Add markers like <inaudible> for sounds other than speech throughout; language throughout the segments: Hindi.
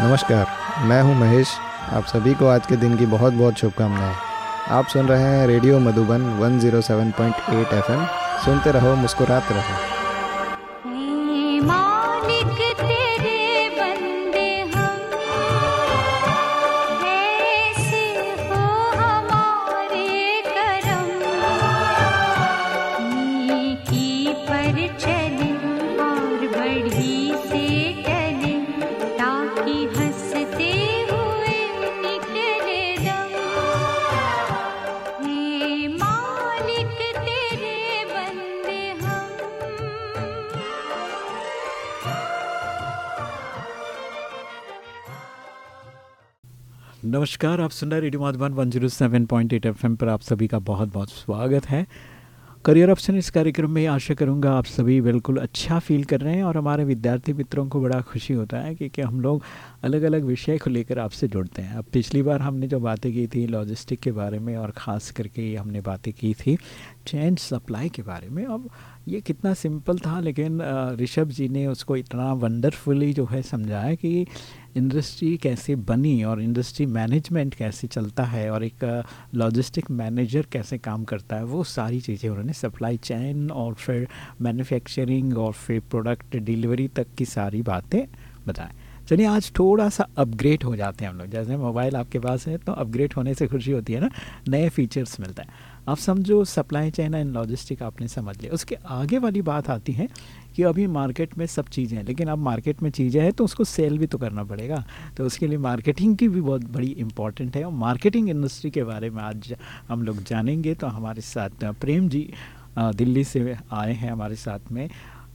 नमस्कार, मैं हूँ महेश। आप सभी को आज के दिन की बहुत बहुत शुभकामनाएँ। आप सुन रहे हैं रेडियो मधुबन 107.8 एफएम। सुनते रहो, मुस्कुराते रहो। नमस्कार आप सुन रहे radio Madhavan one zero seven point eight FM पर आप सभी का बहुत बहुत स्वागत है। करियर ऑप्शन इस कार्यक्रम में आशा करूँगा आप सभी बिल्कुल अच्छा फील कर रहे हैं और हमारे विद्यार्थी मित्रों को बड़ा खुशी होता है कि, कि हम लोग अलग अलग विषय को लेकर आपसे जुड़ते हैं। अब पिछली बार हमने जो बातें की थी लॉजिस्टिक के बारे में और ख़ास करके हमने बातें की थी चेंज सप्लाई के बारे में अब ये कितना सिंपल था, लेकिन ऋषभ जी ने उसको इतना वंडरफुली जो है समझाया कि इंडस्ट्री कैसे बनी और इंडस्ट्री मैनेजमेंट कैसे चलता है और एक लॉजिस्टिक मैनेजर कैसे काम करता है, वो सारी चीज़ें उन्होंने सप्लाई चेन और फिर मैन्युफैक्चरिंग और फिर प्रोडक्ट डिलीवरी तक की सारी बातें बताएँ। चलिए आज थोड़ा सा अपग्रेड हो जाते हैं हम लोग। जैसे मोबाइल आपके पास है तो अपग्रेड होने से खुशी होती है ना, नए फीचर्स मिलते हैं। आप समझो सप्लाई चेन एंड लॉजिस्टिक आपने समझ लिया। उसके आगे वाली बात आती है कि अभी मार्केट में सब चीज़ें हैं, लेकिन अब मार्केट में चीज़ें हैं तो उसको सेल भी तो करना पड़ेगा। तो उसके लिए मार्केटिंग की भी बहुत बड़ी इंपॉर्टेंट है और मार्केटिंग इंडस्ट्री के बारे में आज हम लोग जानेंगे। तो हमारे साथ, प्रेम जी दिल्ली से आए हैं हमारे साथ में।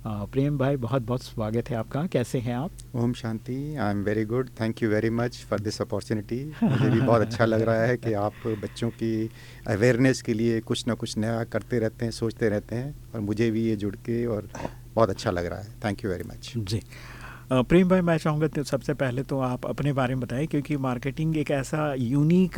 प्रेम भाई बहुत बहुत स्वागत है आपका। कैसे हैं आप? ओम शांति I am very good. Thank you very much for this opportunity. मुझे भी बहुत अच्छा लग रहा है कि <laughs> आप बच्चों की अवेयरनेस के लिए कुछ ना कुछ नया करते रहते हैं सोचते रहते हैं और मुझे भी ये जुड़ के और बहुत अच्छा लग रहा है। थैंक यू वेरी मच जी। प्रेम भाई मैं चाहूँगा तो सबसे पहले तो आप अपने बारे में बताएँ क्योंकि मार्केटिंग एक ऐसा यूनिक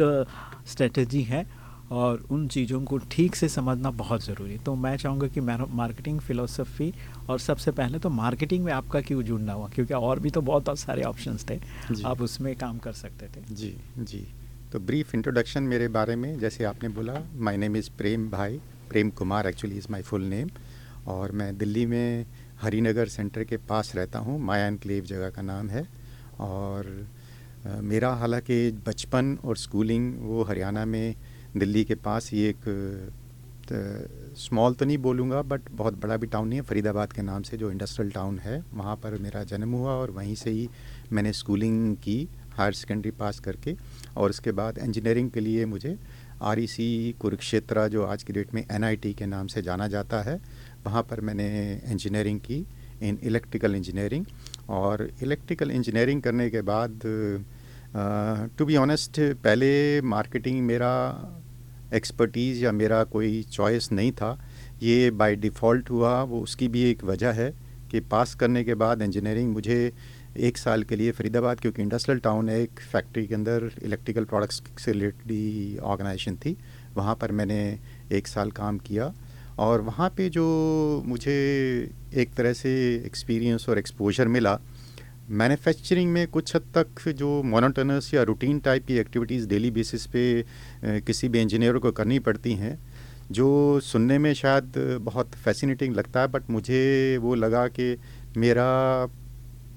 स्ट्रेटजी है और उन चीज़ों को ठीक से समझना बहुत ज़रूरी है। तो मैं चाहूँगा कि मार्केटिंग फ़िलोसफी और सबसे पहले तो मार्केटिंग में आपका क्यों जुड़ना हुआ? क्योंकि और भी तो बहुत सारे ऑप्शंस थे। आप उसमें काम कर सकते थे। जी जी। तो ब्रीफ इंट्रोडक्शन मेरे बारे में जैसे आपने बोला माय नेम इज़ प्रेम भाई Prem Kumar actually is my full name और मैं दिल्ली में हरिनगर सेंटर के पास रहता हूँ माया एनक्लेव जगह का नाम है और मेरा हालाँकि बचपन और स्कूलिंग वो हरियाणा में दिल्ली के पास ये एक स्मॉल तो नहीं बोलूँगा बट बहुत बड़ा भी टाउन नहीं है, फरीदाबाद के नाम से जो इंडस्ट्रियल टाउन है, वहाँ पर मेरा जन्म हुआ और वहीं से ही मैंने स्कूलिंग की हायर सेकेंडरी पास करके और उसके बाद इंजीनियरिंग के लिए मुझे आर ई कुरुक्षेत्रा, जो आज की डेट में एन आई टी के नाम से जाना जाता है, वहाँ पर मैंने इंजीनियरिंग की इन इलेक्ट्रिकल इंजीनियरिंग और इलेक्ट्रिकल इंजीनियरिंग करने के बाद टू बी ऑनेस्ट पहले मार्केटिंग मेरा एक्सपर्टीज़ या मेरा कोई चॉइस नहीं था, ये बाय डिफ़ॉल्ट हुआ। वो उसकी भी एक वजह है कि पास करने के बाद इंजीनियरिंग मुझे एक साल के लिए फरीदाबाद, क्योंकि इंडस्ट्रियल टाउन है, एक फैक्ट्री के अंदर इलेक्ट्रिकल प्रोडक्ट्स से रिलेटेड ऑर्गेनाइजेशन थी। वहाँ पर मैंने एक साल काम किया और वहाँ पे जो मुझे एक तरह से एक्सपीरियंस और एक्सपोजर मिला मैन्युफैक्चरिंग में कुछ हद तक जो मोनोटनस या रूटीन टाइप की एक्टिविटीज़ डेली बेसिस पे किसी भी इंजीनियर को करनी पड़ती हैं, जो सुनने में शायद बहुत फैसिनेटिंग लगता है बट मुझे वो लगा कि मेरा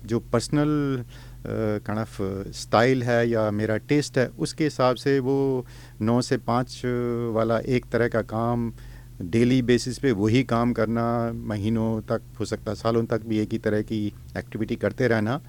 जो पर्सनल काइंड ऑफ़ स्टाइल है या मेरा टेस्ट है, उसके हिसाब से वो नौ से पाँच वाला एक तरह का काम डेली बेसिस पे वही काम करना महीनों तक हो सकता सालों तक भी एक ही तरह की एक्टिविटी करते रहना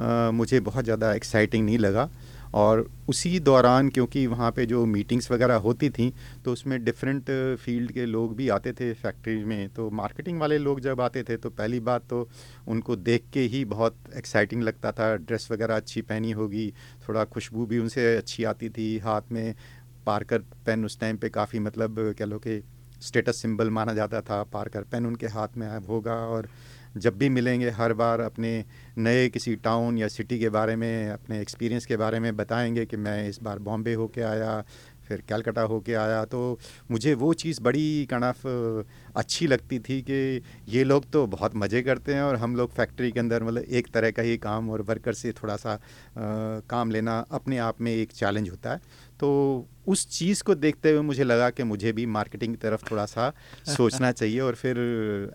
आ, मुझे बहुत ज़्यादा एक्साइटिंग नहीं लगा। और उसी दौरान क्योंकि वहाँ पे जो मीटिंग्स वगैरह होती थी तो उसमें डिफरेंट फ़ील्ड के लोग भी आते थे फैक्ट्री में। तो मार्केटिंग वाले लोग जब आते थे तो पहली बात तो उनको देख के ही बहुत एक्साइटिंग लगता था। ड्रेस वगैरह अच्छी पहनी होगी थोड़ा खुशबू भी उनसे अच्छी आती थी। हाथ में पार्कर पेन उस टाइम पे काफ़ी मतलब कह लो कि स्टेटस सिंबल माना जाता था, पार्कर पेन उनके हाथ में होगा और जब भी मिलेंगे हर बार अपने नए किसी टाउन या सिटी के बारे में, अपने एक्सपीरियंस के बारे में बताएँगे कि मैं इस बार बॉम्बे होके आया फिर कैलकाटा होके आया तो मुझे वो चीज़ बड़ी काइंड ऑफ़ अच्छी लगती थी कि ये लोग तो बहुत मज़े करते हैं और हम लोग फैक्ट्री के अंदर मतलब एक तरह का ही काम और वर्कर से थोड़ा सा आ, काम लेना अपने आप में एक चैलेंज होता है। तो उस चीज़ को देखते हुए मुझे लगा कि मुझे भी मार्केटिंग की तरफ़ थोड़ा सा सोचना <laughs> चाहिए और फिर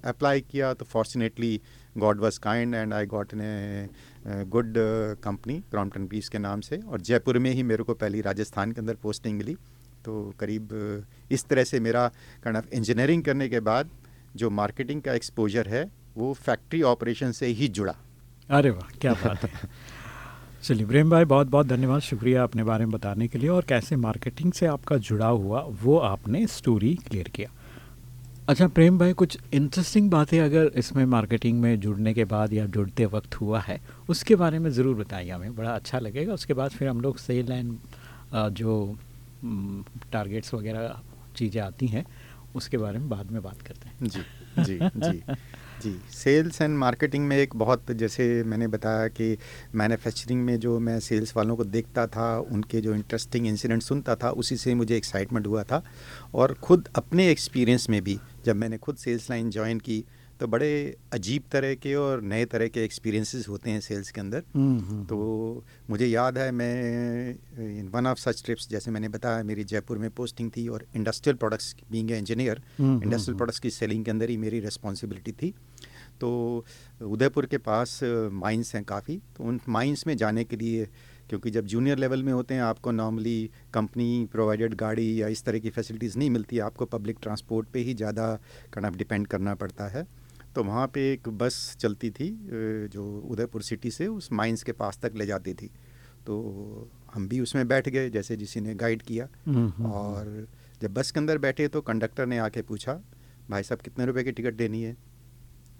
अप्लाई किया तो fortunately God was kind and I got in good company Crompton piece के नाम से और जयपुर में ही मेरे को पहली राजस्थान के अंदर पोस्टिंग मिली। तो करीब इस तरह से मेरा काइंड ऑफ़ इंजीनियरिंग करने के बाद जो मार्केटिंग का एक्सपोजर है वो फैक्ट्री ऑपरेशन से ही जुड़ा। अरे वाह क्या बात है। <laughs> चलिए प्रेम भाई बहुत बहुत धन्यवाद शुक्रिया अपने बारे में बताने के लिए और कैसे मार्केटिंग से आपका जुड़ा हुआ वो आपने स्टोरी क्लियर किया। अच्छा प्रेम भाई, कुछ इंटरेस्टिंग बातें अगर इसमें मार्केटिंग में जुड़ने के बाद या जुड़ते वक्त हुआ है, उसके बारे में ज़रूर बताइए हमें। बड़ा अच्छा लगेगा। उसके बाद फिर हम लोग सेल एंड जो टारगेट्स वगैरह चीज़ें आती हैं, उसके बारे में बाद में बात करते हैं। जी जी जी जी। सेल्स एंड मार्केटिंग में एक बहुत, जैसे मैंने बताया कि मैन्युफैक्चरिंग में जो मैं सेल्स वालों को देखता था, उनके जो इंटरेस्टिंग इंसिडेंट सुनता था, उसी से मुझे एक्साइटमेंट हुआ था। और ख़ुद अपने एक्सपीरियंस में भी जब मैंने खुद सेल्स लाइन ज्वाइन की तो बड़े अजीब तरह के और नए तरह के एक्सपीरियंसेस होते हैं सेल्स के अंदर। हम्म, हम्म, तो हम्म। मुझे याद है मैं in one of such trips जैसे मैंने बताया मेरी जयपुर में पोस्टिंग थी और industrial products being engineer industrial products की सेलिंग के अंदर ही मेरी रिस्पॉन्सिबिलिटी थी। तो उदयपुर के पास माइंस हैं काफ़ी। तो उन माइंस में जाने के लिए क्योंकि जब जूनियर लेवल में होते हैं आपको नॉर्मली कंपनी प्रोवाइडेड गाड़ी या इस तरह की फैसिलिटीज़ नहीं मिलती आपको पब्लिक ट्रांसपोर्ट पे ही ज़्यादा कना डिपेंड करना पड़ता है। तो वहाँ पे एक बस चलती थी जो उदयपुर सिटी से उस माइंस के पास तक ले जाती थी। तो हम भी उसमें बैठ गए जैसे जिसी ने गाइड किया। हम्म, हम्म, हम्म। और जब बस के अंदर बैठे तो कंडक्टर ने आके पूछा भाई साहब कितने रुपए की टिकट देनी है?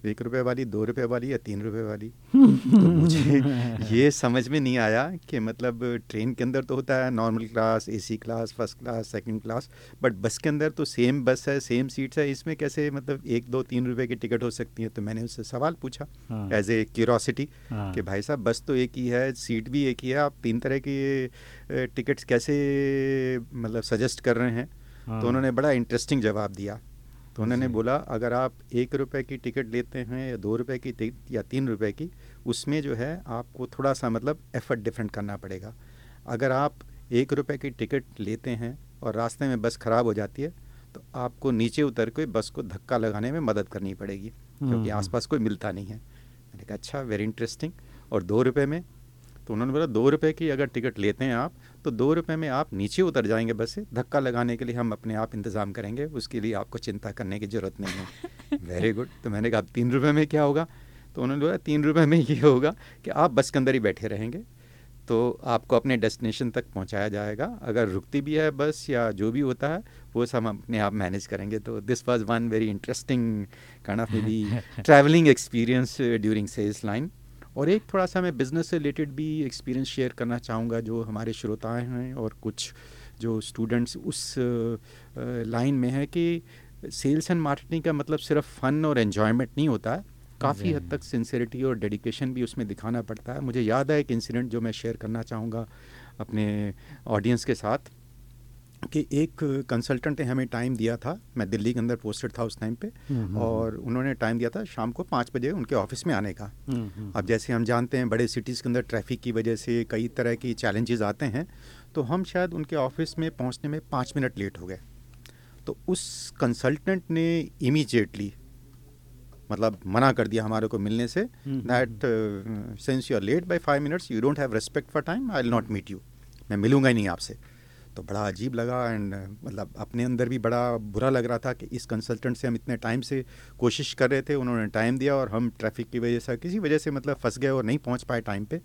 एक रुपये वाली दो रुपये वाली या तीन रुपये वाली? <laughs> तो मुझे ये समझ में नहीं आया कि मतलब ट्रेन के अंदर तो होता है normal class AC class first class second class but bus के अंदर तो सेम बस है सेम सीट्स है इसमें कैसे मतलब एक दो तीन रुपये की टिकट हो सकती है? तो मैंने उससे सवाल पूछा एज ए क्यूरोसिटी कि भाई साहब बस तो एक ही है सीट भी एक ही है आप तीन तरह की टिकट्स कैसे मतलब सजेस्ट कर रहे हैं? तो हाँ। उन्होंने बड़ा इंटरेस्टिंग जवाब दिया। तो उन्होंने बोला अगर आप एक रुपए की टिकट लेते हैं या दो रुपए की टिकट या तीन रुपए की उसमें जो है आपको थोड़ा सा मतलब एफर्ट डिफरेंट करना पड़ेगा। अगर आप एक रुपए की टिकट लेते हैं और रास्ते में बस ख़राब हो जाती है तो आपको नीचे उतर के बस को धक्का लगाने में मदद करनी पड़ेगी क्योंकि हम्म। आसपास कोई मिलता नहीं है। मैंने कहा अच्छा वेरी इंटरेस्टिंग और दो रुपये में? तो उन्होंने बोला दो रुपये की अगर टिकट लेते हैं आप तो दो रुपये में आप नीचे उतर जाएँगे बस से। धक्का लगाने के लिए हम अपने आप इंतज़ाम करेंगे। उसके लिए आपको चिंता करने की ज़रूरत नहीं है। <laughs> वेरी गुड तो मैंने कहा तीन रुपये में क्या होगा? तो उन्होंने बोला तीन रुपये में ये होगा कि आप बस के अंदर ही बैठे रहेंगे। तो आपको अपने डेस्टिनेशन तक पहुँचाया जाएगा। अगर रुकती भी है बस या जो भी होता है वो सब हम अपने आप मैनेज करेंगे। तो this was one very interesting kind of मेरी travelling experience during sales line और एक थोड़ा सा मैं बिज़नेस से रिलेटेड भी एक्सपीरियंस शेयर करना चाहूँगा जो हमारे श्रोताएँ हैं और कुछ जो स्टूडेंट्स उस लाइन में है कि सेल्स एंड मार्केटिंग का मतलब सिर्फ़ फ़न और एन्जॉयमेंट नहीं होता है काफ़ी हद तक सिंसियरिटी और डेडिकेशन भी उसमें दिखाना पड़ता है। मुझे याद है एक इंसिडेंट जो मैं शेयर करना चाहूँगा अपने ऑडियंस के साथ। कि एक कंसल्टेंट ने हमें टाइम दिया था मैं दिल्ली के अंदर पोस्टेड था उस टाइम पे हम्म, हम्म, और हम्म। उन्होंने टाइम दिया था शाम को पाँच बजे उनके ऑफ़िस में आने का। अब जैसे हम जानते हैं बड़े सिटीज़ के अंदर ट्रैफ़िक की वजह से कई तरह की चैलेंजेस आते हैं तो हम शायद उनके ऑफ़िस में पहुँचने में पाँच मिनट लेट हो गए। तो उस कंसल्टेंट ने इमीजिएटली मतलब मना कर दिया हमारे को मिलने से that since you are late by five minutes you don't have respect for time I will not meet you मैं मिलूँगा ही नहीं आपसे। तो बड़ा अजीब लगा एंड मतलब अपने अंदर भी बड़ा बुरा लग रहा था कि इस कंसल्टेंट से हम इतने टाइम से कोशिश कर रहे थे उन्होंने टाइम दिया और हम ट्रैफ़िक की वजह से किसी वजह से मतलब फंस गए और नहीं पहुँच पाए टाइम पे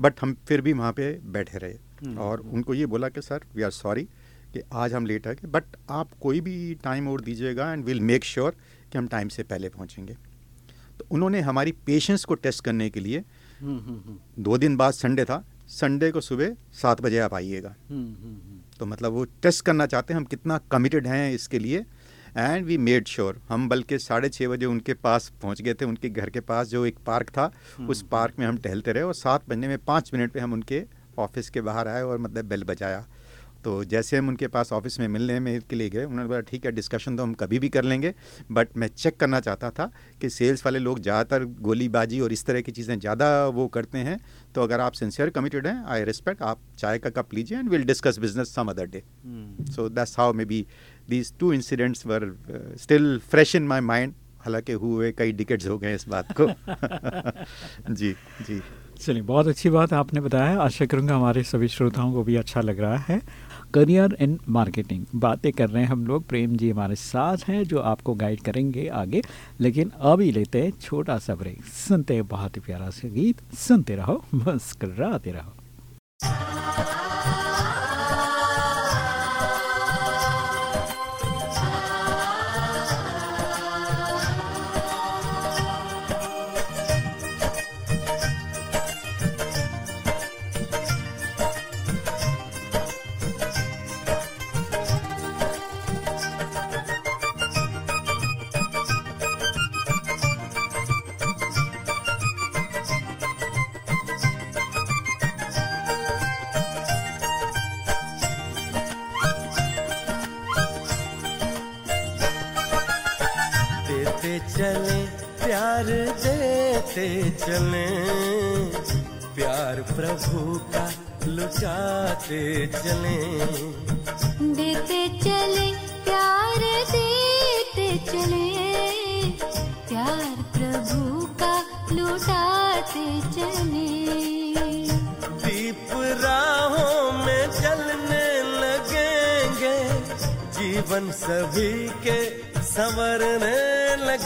बट हम फिर भी वहाँ पे बैठे रहे। हम्म। और उनको ये बोला कि सर वी आर सॉरी कि आज हम लेट आ गए बट आप कोई भी टाइम और दीजिएगा एंड विल मेक श्योर कि हम टाइम से पहले पहुँचेंगे। तो उन्होंने हमारी पेशेंस को टेस्ट करने के लिए हम्म, हम्म, दो दिन बाद संडे था। संडे को सुबह सात बजे आप आइएगा। तो मतलब वो टेस्ट करना चाहते हैं हम कितना कमिटेड हैं इसके लिए। एंड वी मेड श्योर हम बल्कि साढ़े छः बजे उनके पास पहुँच गए थे उनके घर के पास जो एक पार्क था उस पार्क में हम टहलते रहे और सात बजने में पाँच मिनट पे हम उनके ऑफ़िस के बाहर आए और मतलब बेल बजाया। तो जैसे हम उनके पास ऑफ़िस में मिलने में के लिए गए उन्होंने बोला ठीक है डिस्कशन तो हम कभी भी कर लेंगे बट मैं चेक करना चाहता था कि सेल्स वाले लोग ज़्यादातर गोलीबाजी और इस तरह की चीज़ें ज़्यादा वो करते हैं तो अगर आप सिंसियर कमिटेड हैं आई रिस्पेक्ट आप चाय का कप लीजिए and will discuss business some other day so that's how maybe these two incidents were still fresh in my mind हालाँकि हुए कई डिकेट्स हो गए इस बात को। <laughs> जी जी। चलिए बहुत अच्छी बात आपने बताया आशा करूँगा हमारे सभी श्रोताओं को भी अच्छा लग रहा है। Career in marketing. बातें कर रहे हैं हम लोग। प्रेम जी हमारे साथ हैं, जो आपको गाइड करेंगे आगे। लेकिन अभी लेते हैं छोटा सा ब्रेक सुनते हैं बहुत ही प्यारा सा गीत। सुनते रहो, मुस्कराते रहो।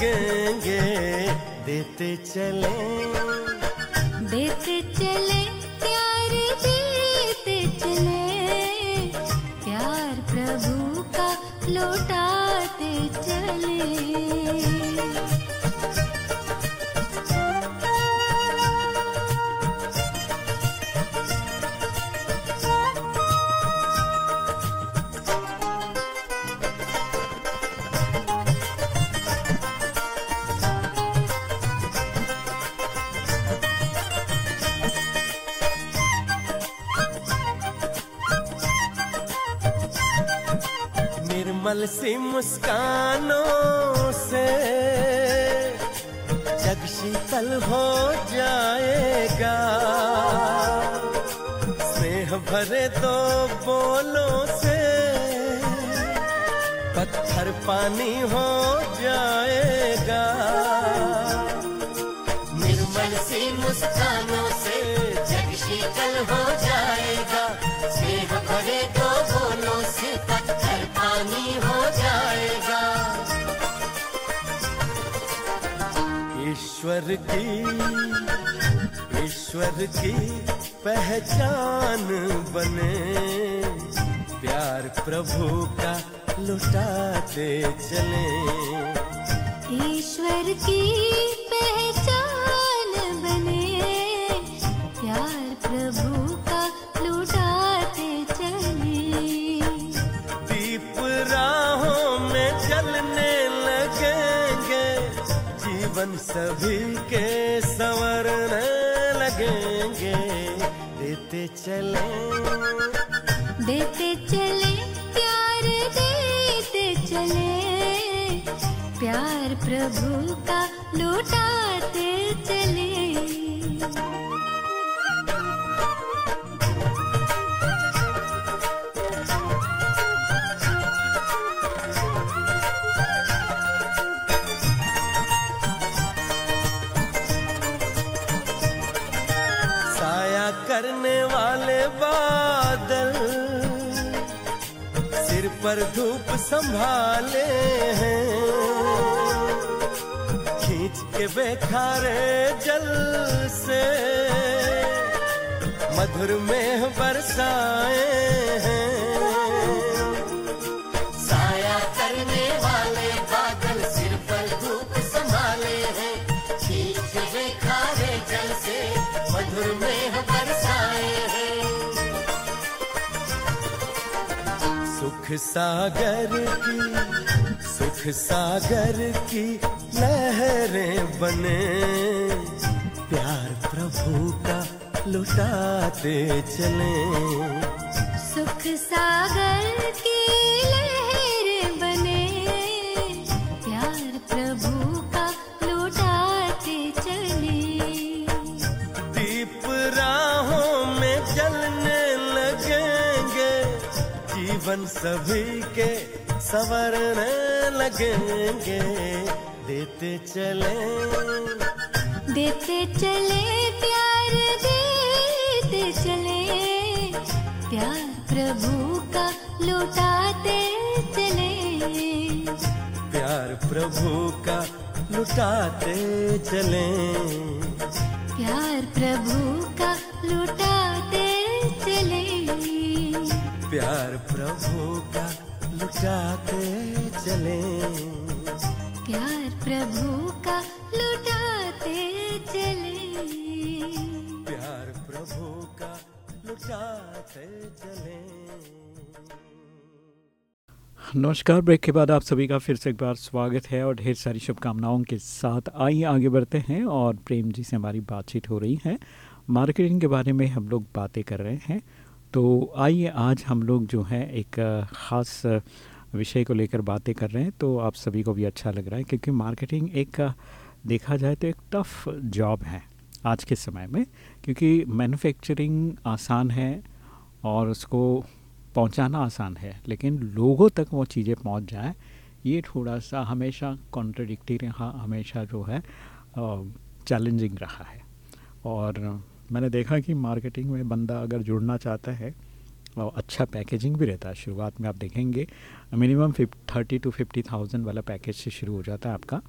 लगेंगे देते चले। देते चले प्यार देते चले। प्यार प्रभु का लौटाते चले। सी मुस्कानों से जग शीतल हो जाएगा। स्नेह भरे दो बोलों से पत्थर पानी हो जाएगा। निर्मल सी मुस्कानों से जग शीतल हो जाएगा। स्नेह भरे दो पानी हो जाएगा। ईश्वर की ईश्वर की पहचान बने। प्यार प्रभु का लुटाते चले। ईश्वर की पहचान जीवन सभी के संवरने लगेंगे। देते चले। देते चले, प्यार देते चले। प्यार प्रभु का लुटाते चले। पर धूप संभाले हैं। खींच के बेखारे जल से मधुर में बरसाए हैं। सागर की, सुख सागर की लहरें बने। प्यार प्रभु का लुटाते चले। सुख सागर की लहर जीवन सभी के संवरने लगेंगे। देते चले। देते चले प्यार देते चले। प्यार प्रभु का लुटाते चले। प्यार प्रभु का लुटाते चले। प्यार प्रभु का लुटाते चले। प्यार प्रभु का लुटाते चले। प्यार प्रभु का लुटाते चले। प्यार प्रभु का लुटाते चले। नमस्कार ब्रेक के बाद आप सभी का फिर से एक बार स्वागत है और ढेर सारी शुभकामनाओं के साथ आइए आगे बढ़ते हैं और प्रेम जी से हमारी बातचीत हो रही है। मार्केटिंग के बारे में हम लोग बातें कर रहे हैं। तो आइए आज हम लोग जो है एक ख़ास विषय को लेकर बातें कर रहे हैं तो आप सभी को भी अच्छा लग रहा है क्योंकि मार्केटिंग एक देखा जाए तो एक टफ़ जॉब है आज के समय में क्योंकि मैन्युफैक्चरिंग आसान है और उसको पहुंचाना आसान है, लेकिन लोगों तक वो चीज़ें पहुँच जाए, ये थोड़ा सा हमेशा कॉन्ट्रडिक्टी रहा, हमेशा जो है चैलेंजिंग रहा है। और मैंने देखा कि मार्केटिंग में बंदा अगर जुड़ना चाहता है और अच्छा पैकेजिंग भी रहता है। शुरुआत में आप देखेंगे, minimum thirty two fifty thousand वाला पैकेज से शुरू हो जाता है आपका।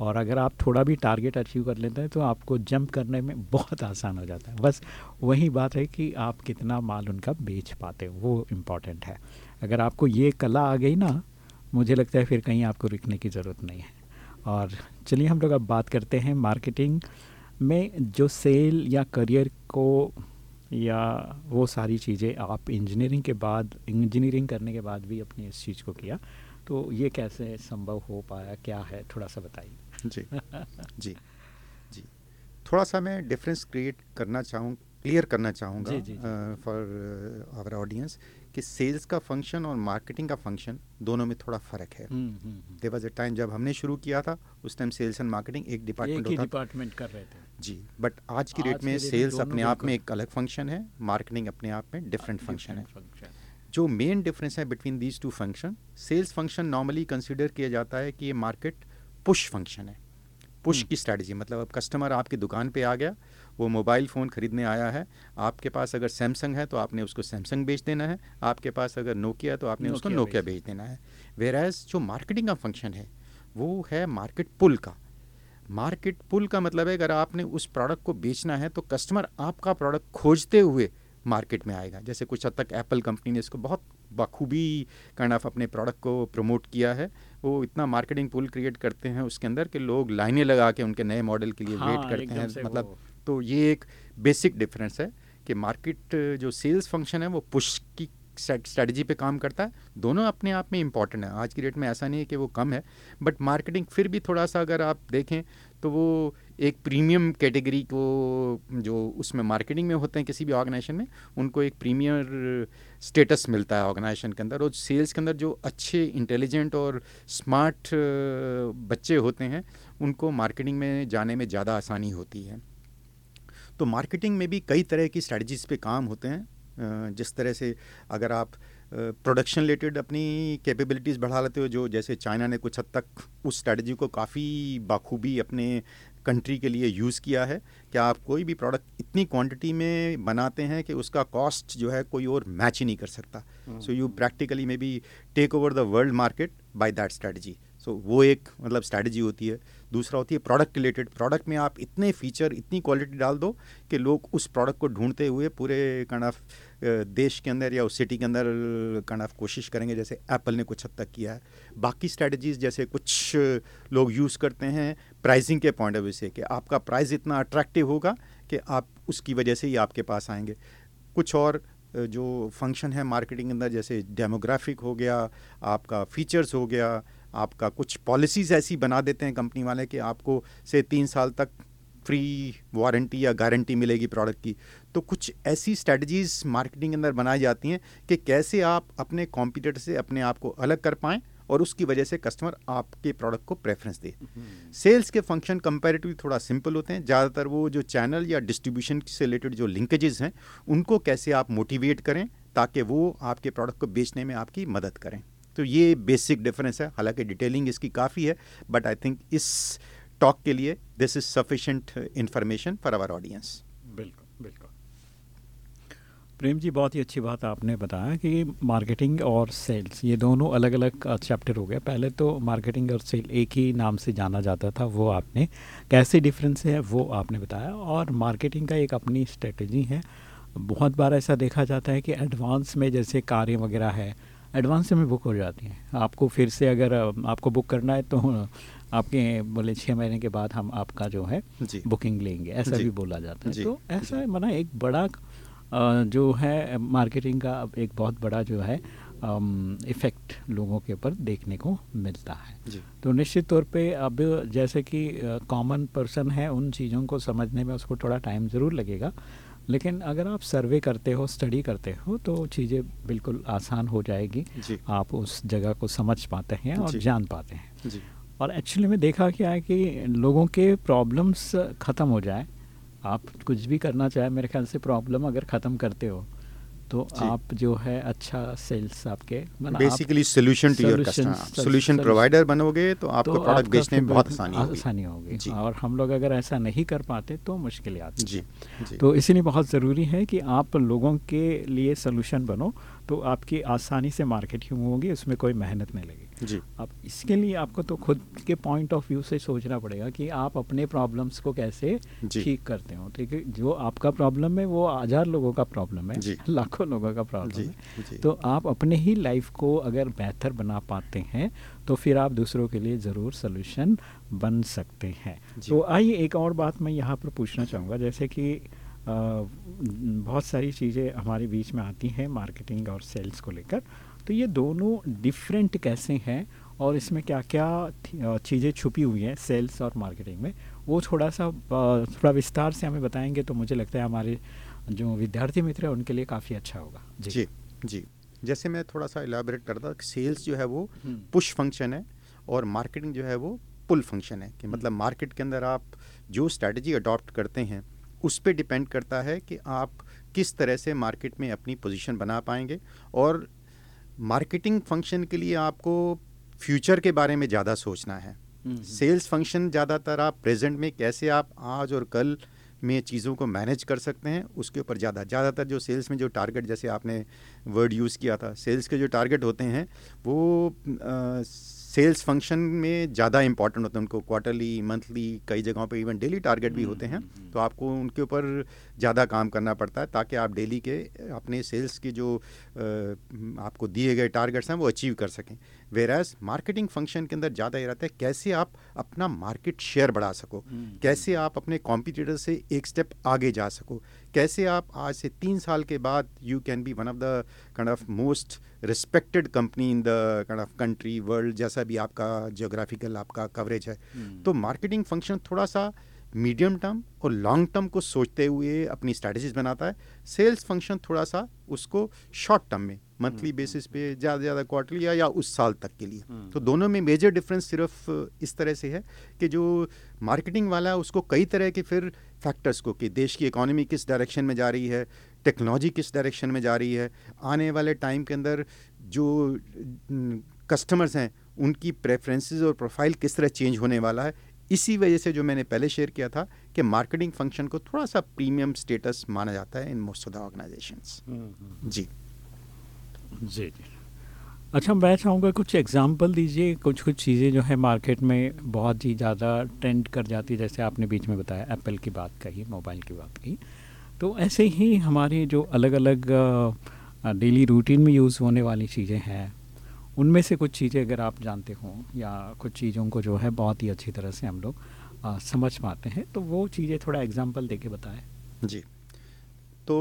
और अगर आप थोड़ा भी टारगेट अचीव कर लेते हैं तो आपको जंप करने में <laughs> बहुत आसान हो जाता है। बस वही बात है कि आप कितना माल उनका बेच पाते वो इंपॉर्टेंट है। अगर आपको ये कला आ गई ना, मुझे लगता है फिर कहीं आपको रुकने की ज़रूरत नहीं है। और चलिए हम लोग अब बात करते हैं मार्केटिंग में जो सेल या करियर को या वो सारी चीज़ें आप इंजीनियरिंग के बाद इंजीनियरिंग करने के बाद भी अपनी इस चीज़ को किया तो ये कैसे संभव हो पाया क्या है थोड़ा सा बताइए। जी <laughs> जी जी। थोड़ा सा मैं डिफरेंस क्रिएट करना चाहूँ क्लियर करना चाहूँगा। फॉर आवर ऑडियंस कि सेल्स का फ़ंक्शन और मार्केटिंग का फ़ंक्शन दोनों में थोड़ा फ़र्क है। देर वॉज़ अ टाइम जब हमने शुरू किया था उस टाइम सेल्स एंड मार्केटिंग एक एक डिपार्टमेंट होता डिपार्टमेंट कर रहे थे। जी बट आज की डेट में सेल्स अपने आप में एक अलग फ़ंक्शन है मार्केटिंग अपने आप में डिफरेंट फ़ंक्शन है। जो मेन डिफरेंस है between these two function sales function normally consider किया जाता है कि ये मार्केट पुश फ़ंक्शन है। Push hmm. की स्ट्रैटेजी मतलब अब कस्टमर आपकी दुकान पे आ गया वो मोबाइल फ़ोन खरीदने आया है। आपके पास अगर सैमसंग है तो आपने उसको सैमसंग बेच देना है। आपके पास अगर नोकिया तो आपने उसको नोकिया बेच बेच देना है। वेराज जो मार्केटिंग का फ़ंक्शन है वो है मार्केट पुल का। मार्केट पुल का मतलब है अगर आपने उस प्रोडक्ट को बेचना है तो कस्टमर आपका प्रोडक्ट खोजते हुए मार्केट में आएगा। जैसे कुछ हद तक एप्पल कंपनी ने इसको बहुत बखूबी काइंड ऑफ़ अपने प्रोडक्ट को प्रमोट किया है। वो इतना मार्केटिंग पुल क्रिएट करते हैं उसके अंदर कि लोग लाइनें लगा के उनके नए मॉडल के लिए हाँ, वेट करते हैं। मतलब तो ये एक बेसिक डिफरेंस है कि मार्केट जो सेल्स फ़ंक्शन है वो पुश की स्ट्रेटजी पे काम करता है। दोनों अपने आप में इंपॉर्टेंट है। आज की डेट में ऐसा नहीं है कि वो कम है बट मार्केटिंग फिर भी थोड़ा सा अगर आप देखें तो वो एक प्रीमियम कैटेगरी को, जो उसमें मार्केटिंग में होते हैं, किसी भी ऑर्गेनाइजेशन में, उनको एक प्रीमियर स्टेटस मिलता है ऑर्गेनाइजेशन के अंदर। और सेल्स के अंदर जो अच्छे इंटेलिजेंट और स्मार्ट बच्चे होते हैं, उनको मार्केटिंग में जाने में ज़्यादा आसानी होती है। तो मार्केटिंग में भी कई तरह की स्ट्रेटजीज पे काम होते हैं। जिस तरह से अगर आप प्रोडक्शन रिलेटेड अपनी कैपेबिलिटीज़ बढ़ा लेते हो, जो जैसे चाइना ने कुछ हद तक उस स्ट्रेटजी को काफ़ी बाखूबी अपने कंट्री के लिए यूज़ किया है। कि आप कोई भी प्रोडक्ट इतनी क्वांटिटी में बनाते हैं कि उसका कॉस्ट जो है कोई और मैच ही नहीं कर सकता। So you practically maybe take over the world market by that strategy so वो एक मतलब स्ट्रैटेजी होती है। दूसरा होती है प्रोडक्ट रिलेटेड प्रोडक्ट में आप इतने फीचर इतनी क्वालिटी डाल दो कि लोग उस प्रोडक्ट को ढूंढते हुए पूरे काइंड ऑफ़ देश के अंदर या उस सिटी के अंदर काइंड ऑफ़ कोशिश करेंगे जैसे एप्पल ने कुछ हद तक किया है। बाकी स्ट्रैटेजीज जैसे कुछ लोग यूज़ करते हैं प्राइसिंग के पॉइंट ऑफ़ व्यू से कि आपका प्राइस इतना अट्रैक्टिव होगा कि आप उसकी वजह से ही आपके पास आएँगे। कुछ और जो फ़ंक्शन है मार्केटिंग के अंदर, जैसे डेमोग्राफिक हो गया, आपका फीचर्स हो गया, आपका कुछ पॉलिसीज़ ऐसी बना देते हैं कंपनी वाले कि आपको से तीन साल तक फ्री वारंटी या गारंटी मिलेगी प्रोडक्ट की। तो कुछ ऐसी स्ट्रेटजीज मार्केटिंग के अंदर बनाई जाती हैं कि कैसे आप अपने कॉम्पिटिटर से अपने आप को अलग कर पाएँ और उसकी वजह से कस्टमर आपके प्रोडक्ट को प्रेफरेंस दे। सेल्स के फ़ंक्शन कंपेरेटिवली थोड़ा सिंपल होते हैं। ज़्यादातर वो जो चैनल या डिस्ट्रीब्यूशन से रिलेटेड जो लिंकेजेस हैं उनको कैसे आप मोटिवेट करें ताकि वो आपके प्रोडक्ट को बेचने में आपकी मदद करें। तो ये बेसिक डिफरेंस है। हालाँकि डिटेलिंग इसकी काफ़ी है बट आई थिंक इस टॉक के लिए this is sufficient information for our audience बिल्कुल बिल्कुल। प्रेम जी बहुत ही अच्छी बात आपने बताया कि मार्केटिंग और सेल्स ये दोनों अलग अलग चैप्टर हो गए। पहले तो मार्केटिंग और सेल एक ही नाम से जाना जाता था वो आपने कैसे डिफरेंस है वो आपने बताया। और मार्केटिंग का एक अपनी स्ट्रेटजी है। बहुत बार ऐसा देखा जाता है कि एडवांस में जैसे कार्य वगैरह है एडवांस में बुक हो जाती हैं। आपको फिर से अगर आपको बुक करना है तो आपके बोले छः महीने के बाद हम आपका जो है बुकिंग लेंगे ऐसा भी बोला जाता है। तो ऐसा है मना एक बड़ा जो है मार्केटिंग का अब एक बहुत बड़ा जो है इफ़ेक्ट लोगों के ऊपर देखने को मिलता है। तो निश्चित तौर पे अब जैसे कि कॉमन पर्सन है उन चीज़ों को समझने में उसको थोड़ा टाइम ज़रूर लगेगा। लेकिन अगर आप सर्वे करते हो स्टडी करते हो तो चीज़ें बिल्कुल आसान हो जाएगी। आप उस जगह को समझ पाते हैं और जान पाते हैं। और एक्चुअली में देखा क्या है कि लोगों के प्रॉब्लम्स ख़त्म हो जाए आप कुछ भी करना चाहे मेरे ख्याल से प्रॉब्लम अगर ख़त्म करते हो तो आप जो है अच्छा सेल्स आपके basically solution to your customer solution provider बनोगे तो आपको प्रोडक्ट बेचने में बहुत आसानी होगी। आसानी होगी। और हम लोग अगर ऐसा नहीं कर पाते तो मुश्किल आती जी, जी। तो इसीलिए बहुत ज़रूरी है कि आप लोगों के लिए सोल्यूशन बनो तो आपकी आसानी से मार्केटिंग होगी उसमें कोई मेहनत नहीं लगेगी। जी। अब इसके लिए आपको तो खुद के पॉइंट ऑफ़ व्यू से सोचना पड़ेगा कि आप अपने प्रॉब्लम्स को कैसे ठीक करते हो ठीक है? जो आपका प्रॉब्लम है वो हज़ार लोगों का प्रॉब्लम है लाखों लोगों का प्रॉब्लम है। तो आप अपने ही लाइफ को अगर बेहतर बना पाते हैं तो फिर आप दूसरों के लिए ज़रूर सोल्यूशन बन सकते हैं। तो आइए एक और बात मैं यहाँ पर पूछना चाहूँगा जैसे कि आ, बहुत सारी चीज़ें हमारे बीच में आती हैं मार्केटिंग और सेल्स को लेकर। तो ये दोनों डिफरेंट कैसे हैं और इसमें क्या क्या चीज़ें छुपी हुई हैं सेल्स और मार्केटिंग में वो थोड़ा सा थोड़ा विस्तार से हमें बताएँगे तो मुझे लगता है हमारे जो विद्यार्थी मित्र हैं उनके लिए काफ़ी अच्छा होगा जी जी, जी। जैसे मैं थोड़ा सा इलाबरेट करता कि सेल्स जो है वो पुश हम्म। फ़ंक्शन है और मार्केटिंग जो है वो पुल फ़ंक्शन है कि मतलब मार्केट के अंदर आप जो स्ट्रैटेजी अडॉप्ट करते हैं उस पर डिपेंड करता है कि आप किस तरह से मार्केट में अपनी पोजीशन बना पाएँगे और मार्केटिंग फ़ंक्शन के लिए आपको फ्यूचर के बारे में ज़्यादा सोचना है सेल्स फ़ंक्शन। ज़्यादातर आप प्रेजेंट में कैसे आप आज और कल में चीज़ों को मैनेज कर सकते हैं उसके ऊपर ज़्यादा ज़्यादातर जो सेल्स में जो टारगेट जैसे आपने वर्ड यूज़ किया था सेल्स के जो टारगेट होते हैं वो सेल्स फ़ंक्शन में ज़्यादा इंपॉर्टेंट होते हैं उनको। क्वार्टरली मंथली कई जगहों पे इवन डेली टारगेट भी होते हैं। हम्म, तो आपको उनके ऊपर ज़्यादा काम करना पड़ता है ताकि आप डेली के अपने सेल्स के जो आपको दिए गए टारगेट्स हैं वो अचीव कर सकें। वेर एज मार्केटिंग फ़ंक्शन के अंदर ज़्यादा ये रहता है कैसे आप अपना मार्केट शेयर बढ़ा सको। हम्म। कैसे आप अपने कॉम्पिटिटर से एक स्टेप आगे जा सको। कैसे आप आज से तीन साल के बाद you can be one of the kind of most respected company in the kind of country world जैसा भी आपका जियोग्राफिकल आपका कवरेज है। hmm. तो मार्केटिंग फ़ंक्शन थोड़ा सा मीडियम टर्म और लॉन्ग टर्म को सोचते हुए अपनी स्ट्रैटेजीज बनाता है। सेल्स फ़ंक्शन थोड़ा सा उसको शॉर्ट टर्म में। मंथली हम्म, बेसिस पे ज़्यादा से ज़्यादा क्वार्टरली या, या उस साल तक के लिए। हम्म। तो दोनों में मेजर डिफरेंस सिर्फ़ इस तरह से है कि जो मार्केटिंग वाला है उसको कई तरह के फिर फैक्टर्स को कि देश की इकोनॉमी किस डायरेक्शन में जा रही है टेक्नोलॉजी किस डायरेक्शन में जा रही है आने वाले टाइम के अंदर जो कस्टमर्स हैं उनकी प्रेफरेंसेस और प्रोफ़ाइल किस तरह चेंज होने वाला है इसी वजह से जो मैंने पहले शेयर किया था कि मार्केटिंग फ़ंक्शन को थोड़ा सा प्रीमियम स्टेटस माना जाता है in most of the organisations जी। जी जी। अच्छा मैं चाहूँगा कुछ एग्जांपल दीजिए, कुछ कुछ चीज़ें जो है मार्केट में बहुत ही ज़्यादा ट्रेंड कर जाती जैसे आपने बीच में बताया एप्पल की बात कही मोबाइल की बात कही। तो ऐसे ही हमारी जो अलग अलग डेली रूटीन में यूज़ होने वाली चीज़ें हैं, उनमें से कुछ चीज़ें अगर आप जानते हों, या कुछ चीज़ों को जो है बहुत ही अच्छी तरह से हम लोग समझ पाते हैं तो वो चीज़ें थोड़ा एग्ज़ाम्पल दे के बताएँ। जी। तो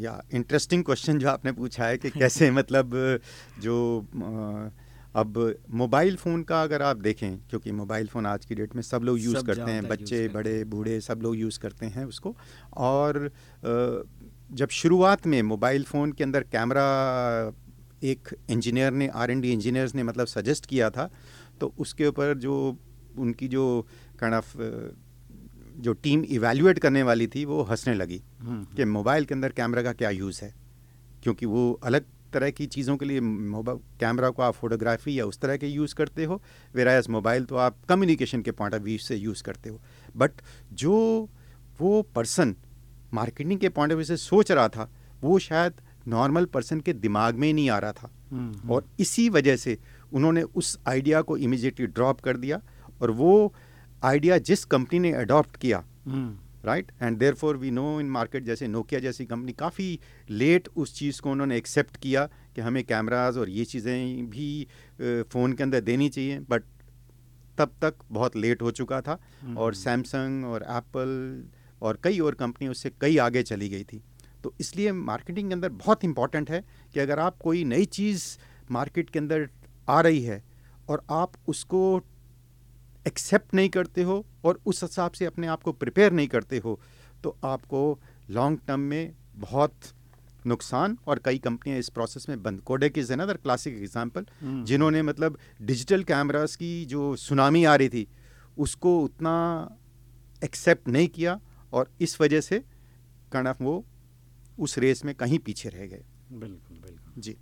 या इंटरेस्टिंग क्वेश्चन जो आपने पूछा है कि कैसे <laughs> मतलब जो अब मोबाइल फ़ोन का अगर आप देखें क्योंकि मोबाइल फ़ोन आज की डेट में सब लोग यूज़ करते हैं बच्चे बड़े बूढ़े सब लोग यूज़ करते हैं उसको। और जब शुरुआत में मोबाइल फ़ोन के अंदर कैमरा एक इंजीनियर ने आर एंड डी इंजीनियर्स ने मतलब सजेस्ट किया था तो उसके ऊपर जो उनकी जो काइंड ऑफ़ जो टीम इवैल्यूएट करने वाली थी वो हंसने लगी हम्म, कि मोबाइल के अंदर कैमरा का क्या यूज़ है? क्योंकि वो अलग तरह की चीज़ों के लिए मोबाइल कैमरा को आप फोटोग्राफी या उस तरह के यूज़ करते हो वेरायस मोबाइल तो आप कम्युनिकेशन के पॉइंट ऑफ़ व्यू से यूज़ करते हो। बट जो वो पर्सन मार्केटिंग के पॉइंट ऑफ़ व्यू से सोच रहा था वो शायद नॉर्मल पर्सन के दिमाग में ही नहीं आ रहा था। हम्म, हम्म, और इसी वजह से उन्होंने उस आइडिया को इमिजिएटली ड्रॉप कर दिया और वो आइडिया जिस कंपनी ने अडॉप्ट किया हम्म, right and therefore we know in market जैसे नोकिया जैसी कंपनी काफ़ी लेट उस चीज़ को उन्होंने एक्सेप्ट किया कि हमें कैमराज और ये चीज़ें भी फ़ोन के अंदर देनी चाहिए। बट तब तक बहुत लेट हो चुका था और सैमसंग और एप्पल और कई और कंपनी उससे कई आगे चली गई थी। तो इसलिए मार्केटिंग के अंदर बहुत इंपॉर्टेंट है कि अगर आप कोई नई चीज़ मार्केट के अंदर आ रही है और आप उसको एक्सेप्ट नहीं करते हो और उस हिसाब से अपने आप को प्रिपेयर नहीं करते हो तो आपको लॉन्ग टर्म में बहुत नुकसान और कई कंपनियाँ इस प्रोसेस में बंद। Kodak is another classic example. जिन्होंने मतलब डिजिटल कैमरास की जो सुनामी आ रही थी उसको उतना एक्सेप्ट नहीं किया और इस वजह से कण वो उस रेस में कहीं पीछे रह गए। बिल्कुल बिल्कुल। जी।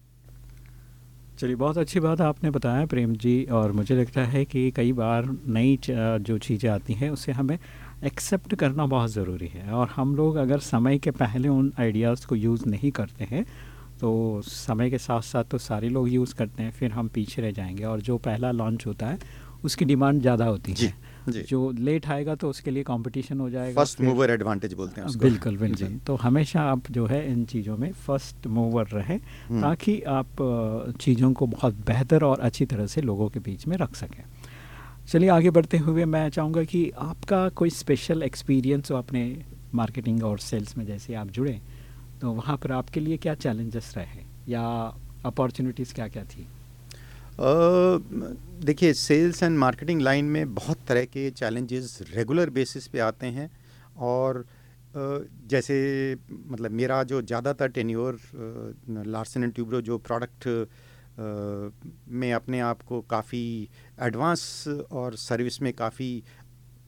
चलिए बहुत अच्छी बात आपने बताया प्रेम जी और मुझे लगता है कि कई बार नई जो चीज़ें आती हैं उसे हमें एक्सेप्ट करना बहुत ज़रूरी है। और हम लोग अगर समय के पहले उन आइडियाज़ को यूज़ नहीं करते हैं तो समय के साथ साथ तो सारे लोग यूज़ करते हैं फिर हम पीछे रह जाएँगे और जो पहला लॉन्च होता है उसकी डिमांड ज़्यादा होती है। जी। लेट आएगा तो उसके लिए कंपटीशन हो जाएगा फ़र्स्ट मूवर एडवांटेज बोलते हैं उसको बिल्कुल बिल्कुल जी। तो हमेशा आप जो है इन चीज़ों में फ़र्स्ट मूवर रहे। ताकि आप चीज़ों को बहुत बेहतर और अच्छी तरह से लोगों के बीच में रख सकें चलिए आगे बढ़ते हुए मैं चाहूँगा कि आपका कोई स्पेशल एक्सपीरियंस हो अपने मार्केटिंग और सेल्स में जैसे आप जुड़े तो वहाँ पर आपके लिए क्या चैलेंजेस रहे या अपॉर्चुनिटीज़ क्या क्या थी देखिए सेल्स एंड मार्केटिंग लाइन में बहुत तरह के चैलेंजेस रेगुलर बेसिस पे आते हैं और जैसे मतलब मेरा जो ज़्यादातर टेन्योर लार्सन एंड ट्यूब्रो जो प्रोडक्ट में अपने आप को काफ़ी एडवांस और सर्विस में काफ़ी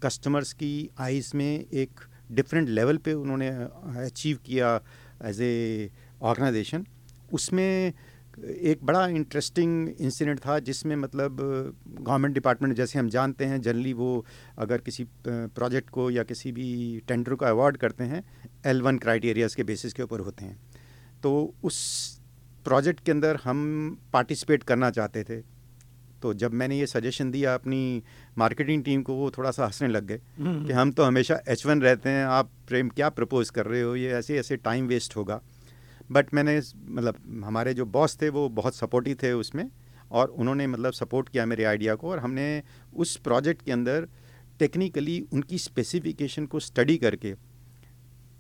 कस्टमर्स की आइज़ में एक डिफरेंट लेवल पे उन्होंने अचीव किया एज ए ऑर्गेनाइजेशन उसमें एक बड़ा इंटरेस्टिंग इंसिडेंट था जिसमें मतलब गवर्नमेंट डिपार्टमेंट जैसे हम जानते हैं जनरली वो अगर किसी प्रोजेक्ट को या किसी भी टेंडर को अवार्ड करते हैं एल वन क्राइटेरियाज़ के बेसिस के ऊपर होते हैं। तो उस प्रोजेक्ट के अंदर हम पार्टिसिपेट करना चाहते थे। तो जब मैंने ये सजेशन दिया अपनी मार्केटिंग टीम को वो थोड़ा सा हंसने लग गए कि हम तो हमेशा एच वन रहते हैं आप प्रेम क्या प्रपोज कर रहे हो? ये ऐसे ऐसे टाइम वेस्ट होगा। बट मैंने मतलब हमारे जो बॉस थे, वो बहुत सपोर्टिव थे उसमें और उन्होंने मतलब सपोर्ट किया मेरे आइडिया को और हमने उस प्रोजेक्ट के अंदर टेक्निकली उनकी स्पेसिफिकेशन को स्टडी करके,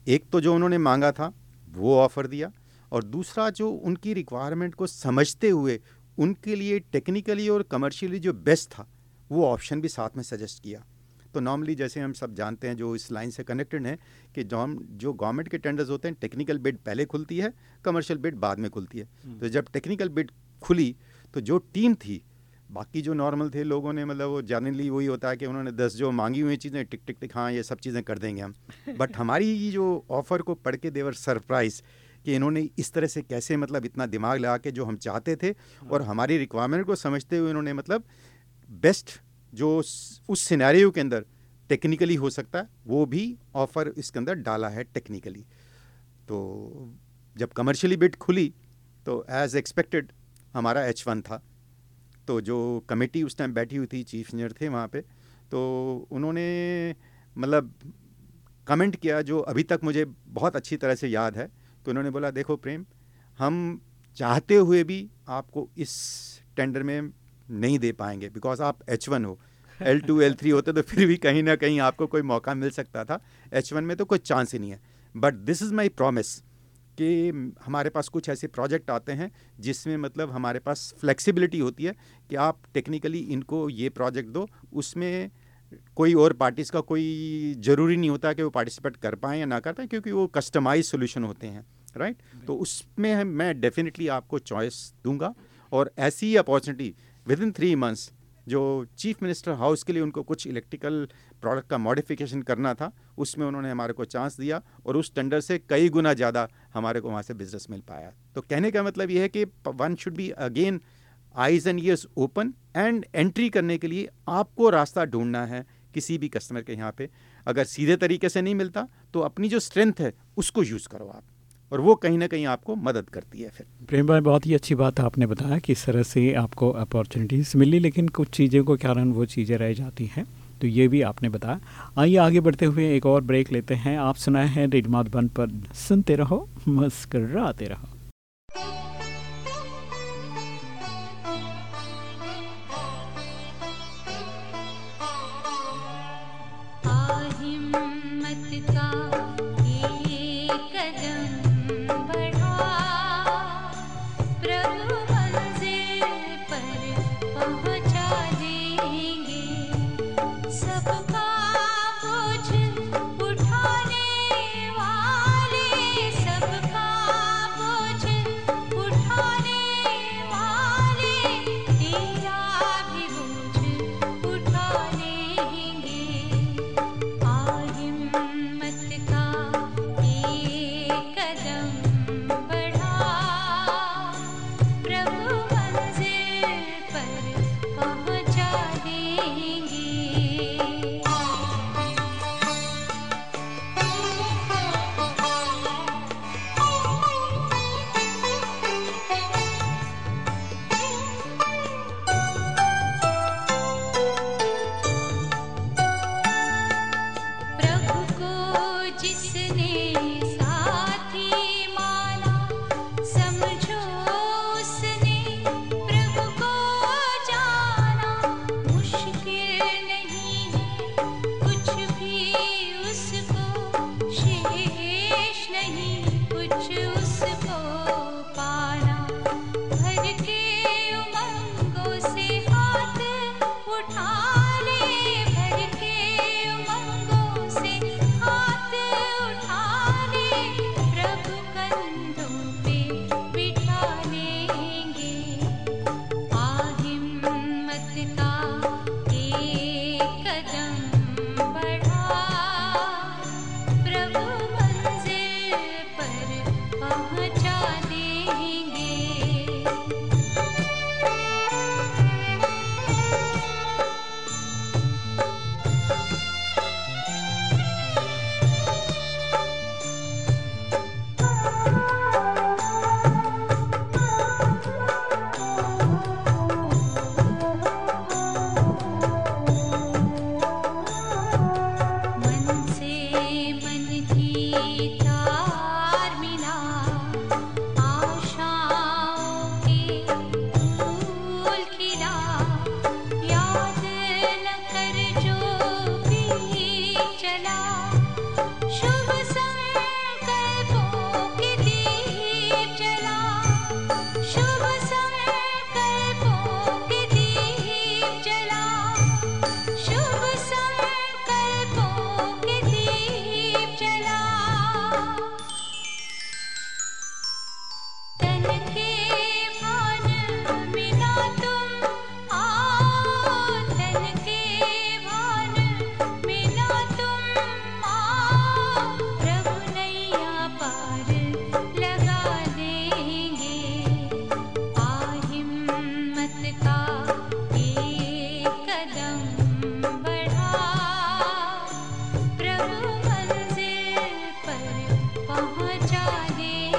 एक तो जो उन्होंने मांगा था, वो ऑफ़र दिया और दूसरा जो उनकी रिक्वायरमेंट को समझते हुए उनके लिए टेक्निकली और कमर्शियली जो बेस्ट था, वो ऑप्शन भी साथ में सजेस्ट किया। तो नॉर्मली जैसे हम सब जानते हैं जो इस लाइन से कनेक्टेड हैं कि जो जो गवर्नमेंट के टेंडर्स होते हैं टेक्निकल बिड पहले खुलती है कमर्शियल बिड बाद में खुलती है। तो जब टेक्निकल बिड खुली तो जो टीम थी बाकी जो नॉर्मल थे लोगों ने मतलब वो जनरली वही होता है कि उन्होंने दस जो मांगी हुई चीज़ें टिक टिक टिक हाँ ये सब चीज़ें कर देंगे हम। <laughs> बट हमारी जो ऑफ़र को पढ़ के देवर सरप्राइज़ कि इन्होंने इस तरह से कैसे मतलब इतना दिमाग लगा के जो हम चाहते थे और हमारी रिक्वायरमेंट को समझते हुए इन्होंने मतलब बेस्ट जो उस सिनेरियो के अंदर टेक्निकली हो सकता है, वो भी ऑफ़र इसके अंदर डाला है टेक्निकली। तो जब कमर्शियली बिड खुली तो एज़ एक्सपेक्टेड हमारा एच वन था। तो जो कमेटी उस टाइम बैठी हुई थी चीफ इंजीनियर थे वहाँ पे तो उन्होंने मतलब कमेंट किया जो अभी तक मुझे बहुत अच्छी तरह से याद है। तो उन्होंने बोला, देखो प्रेम, हम चाहते हुए भी आपको इस टेंडर में नहीं दे पाएँगे बिकॉज़ आप एच वन हो। एल टू एल थ्री होते तो फिर भी कहीं ना कहीं आपको कोई मौका मिल सकता था। एच वन में तो कोई चांस ही नहीं है। But this is my promise कि हमारे पास कुछ ऐसे प्रोजेक्ट आते हैं जिसमें मतलब हमारे पास फ्लेक्सिबिलिटी होती है कि आप टेक्निकली इनको ये प्रोजेक्ट दो। उसमें कोई और पार्टीज़ का कोई ज़रूरी नहीं होता कि वो पार्टिसिपेट कर पाएँ या ना कर पाएँ क्योंकि वो कस्टमाइज सोल्यूशन होते हैं राइट right? तो उसमें मैं डेफिनेटली आपको चॉइस दूँगा और ऐसी opportunity within three months जो चीफ मिनिस्टर हाउस के लिए उनको कुछ इलेक्ट्रिकल प्रोडक्ट का मॉडिफिकेशन करना था, उसमें उन्होंने हमारे को चांस दिया और उस टेंडर से कई गुना ज़्यादा हमारे को वहाँ से बिज़नेस मिल पाया। तो कहने का मतलब ये है कि one should be again eyes and ears open and entry करने के लिए आपको रास्ता ढूंढना है किसी भी कस्टमर के यहाँ पे। अगर सीधे तरीके से नहीं मिलता तो अपनी जो स्ट्रेंथ है, उसको यूज़ करो आप। और वो कहीं ना कहीं आपको मदद करती है फिर। प्रेम भाई, बहुत ही अच्छी बात आपने बताया कि इस तरह से आपको अपॉर्चुनिटीज़ मिली, लेकिन कुछ चीज़ों को कारण वो चीज़ें रह जाती हैं तो ये भी आपने बताया। आइए, आगे बढ़ते हुए एक और ब्रेक लेते हैं। आप सुनाए हैं रेडमात बन पर। सुनते रहो, मुस्कराते रहो। चाहे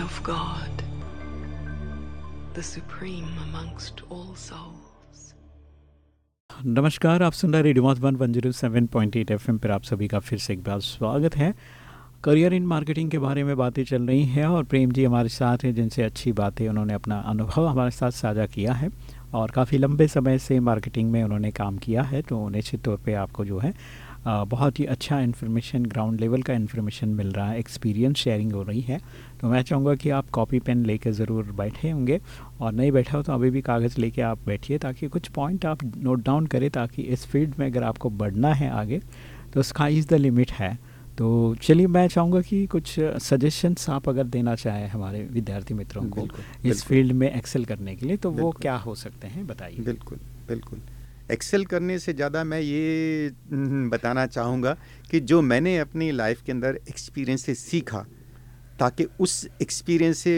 of God, the supreme amongst all souls. नमस्कार आप सुन रहे radio Madhuban one zero seven point eight F पर आप सभी का फिर से एक बार स्वागत है करियर इन मार्केटिंग के बारे में बातें चल रही हैं और प्रेम जी हमारे साथ हैं जिनसे अच्छी बातें उन्होंने अपना अनुभव हमारे साथ साझा किया है और काफ़ी लंबे समय से मार्केटिंग में उन्होंने काम किया है तो निश्चित तौर पे आपको जो है बहुत ही अच्छा इन्फॉर्मेशन ग्राउंड लेवल का इन्फॉर्मेशन मिल रहा है एक्सपीरियंस शेयरिंग हो रही है। तो मैं चाहूँगा कि आप कॉपी पेन लेके ज़रूर बैठे होंगे और नहीं बैठा हो तो अभी भी कागज़ लेके आप बैठिए ताकि कुछ पॉइंट आप नोट डाउन करें ताकि इस फ़ील्ड में अगर आपको बढ़ना है आगे तो स्काई इज़ द लिमिट है। तो चलिए मैं चाहूँगा कि कुछ सजेशंस आप अगर देना चाहें हमारे विद्यार्थी मित्रों को बिल्कुल, इस बिल्कुल। फ़ील्ड में एक्सेल करने के लिए तो वो क्या हो सकते हैं बताइए। बिल्कुल बिल्कुल। एक्सेल करने से ज़्यादा मैं ये हम्म, बताना चाहूँगा कि जो मैंने अपनी लाइफ के अंदर एक्सपीरियंस से सीखा ताकि उस एक्सपीरियंस से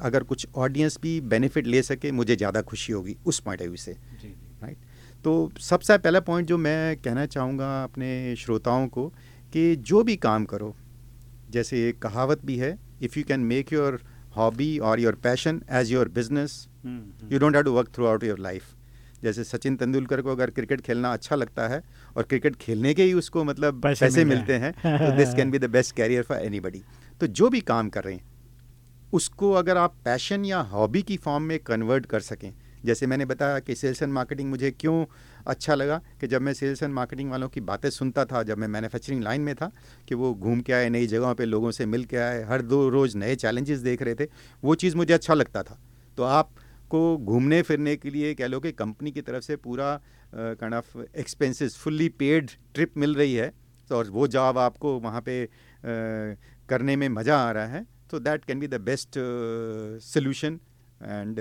अगर कुछ ऑडियंस भी बेनिफिट ले सके मुझे ज़्यादा खुशी होगी उस पॉइंट ऑफ़ व्यू से राइट तो सबसे पहला पॉइंट जो मैं कहना चाहूँगा अपने श्रोताओं को कि जो भी काम करो जैसे एक कहावत भी है if you can make your hobby और your passion as your business you don't have to work throughout your life जैसे सचिन तेंदुलकर को अगर क्रिकेट खेलना अच्छा लगता है और क्रिकेट खेलने के ही उसको मतलब पैसे पैसे, मिलते हैं तो this can be the best career for anybody तो जो भी काम कर रहे हैं उसको अगर आप पैशन या हॉबी की फॉर्म में कन्वर्ट कर सकें जैसे मैंने बताया कि सेल्स एंड मार्केटिंग मुझे क्यों अच्छा लगा कि जब मैं सेल्स एंड मार्केटिंग वालों की बातें सुनता था जब मैं मैन्युफैक्चरिंग लाइन में था कि वो घूम के आए नई जगहों पे लोगों से मिल के आए हर दो रोज़ नए चैलेंजेस देख रहे थे वो चीज़ मुझे अच्छा लगता था। तो आपको घूमने फिरने के लिए कह लो कि कंपनी की तरफ़ से पूरा kind of expenses fully paid trip मिल रही है तो और वो जॉब आपको वहाँ पे अ, करने में मज़ा आ रहा है तो that can be the best solution and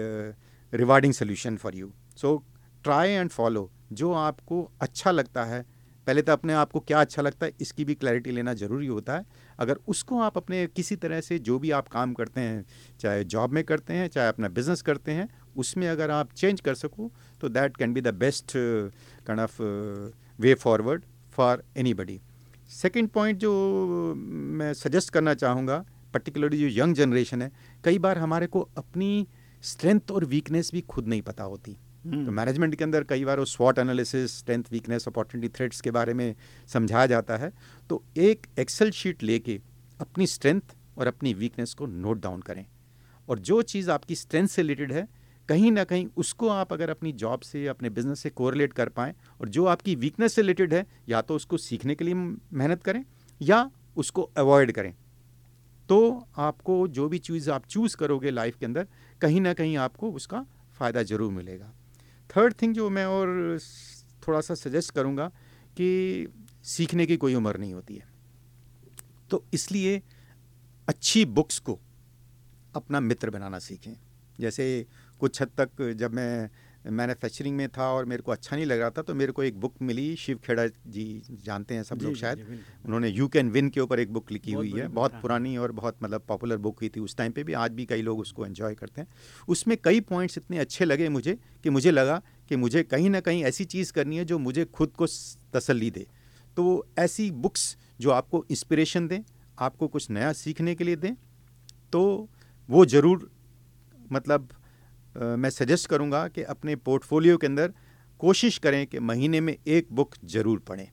rewarding solution for you so try and follow जो आपको अच्छा लगता है पहले तो अपने आप को क्या अच्छा लगता है इसकी भी क्लैरिटी लेना ज़रूरी होता है। अगर उसको आप अपने किसी तरह से जो भी आप काम करते हैं चाहे जॉब में करते हैं चाहे अपना बिज़नेस करते हैं उसमें अगर आप चेंज कर सको तो that can be the best kind of way forward for anybody second point जो मैं सजेस्ट करना चाहूँगा पर्टिकुलरली जो यंग जनरेशन है कई बार हमारे को अपनी स्ट्रेंथ और वीकनेस भी खुद नहीं पता होती। तो मैनेजमेंट के अंदर कई बार वो स्वॉट analysis strength weakness opportunity threats के बारे में समझाया जाता है। तो एक एक्सेल शीट लेके अपनी स्ट्रेंथ और अपनी वीकनेस को नोट डाउन करें। और जो चीज़ आपकी स्ट्रेंथ से रिलेटेड है कहीं ना कहीं उसको आप अगर अपनी जॉब से, अपने बिज़नेस से कोरिलेट कर पाएँ और जो आपकी वीकनेस से रिलेटेड है, या तो उसको सीखने के लिए मेहनत करें या उसको अवॉइड करें। तो आपको जो भी चीज़ आप चूज़ करोगे लाइफ के अंदर, कहीं ना कहीं आपको उसका फ़ायदा ज़रूर मिलेगा। थर्ड थिंग जो मैं और थोड़ा सा सजेस्ट करूँगा कि सीखने की कोई उम्र नहीं होती है। तो इसलिए अच्छी बुक्स को अपना मित्र बनाना सीखें। जैसे कुछ हद तक जब मैं मैन्युफैक्चरिंग में था और मेरे को अच्छा नहीं लग रहा था तो मेरे को एक बुक मिली शिव खेड़ा जी जानते हैं सब लोग शायद। जी, उन्होंने यू कैन विन के ऊपर एक बुक लिखी हुई है बहुत पुरानी और बहुत मतलब पॉपुलर बुक हुई थी उस टाइम पे भी आज भी कई लोग उसको एंजॉय करते हैं। उसमें कई पॉइंट्स इतने अच्छे लगे मुझे कि मुझे लगा कि मुझे कहीं ना कहीं ऐसी चीज़ करनी है जो मुझे खुद को तसली दे। तो ऐसी बुक्स जो आपको इंस्पिरेशन दें आपको कुछ नया सीखने के लिए दें तो वो ज़रूर मतलब मैं सजेस्ट करूँगा कि अपने पोर्टफोलियो के अंदर कोशिश करें कि महीने में एक बुक ज़रूर पढ़ें,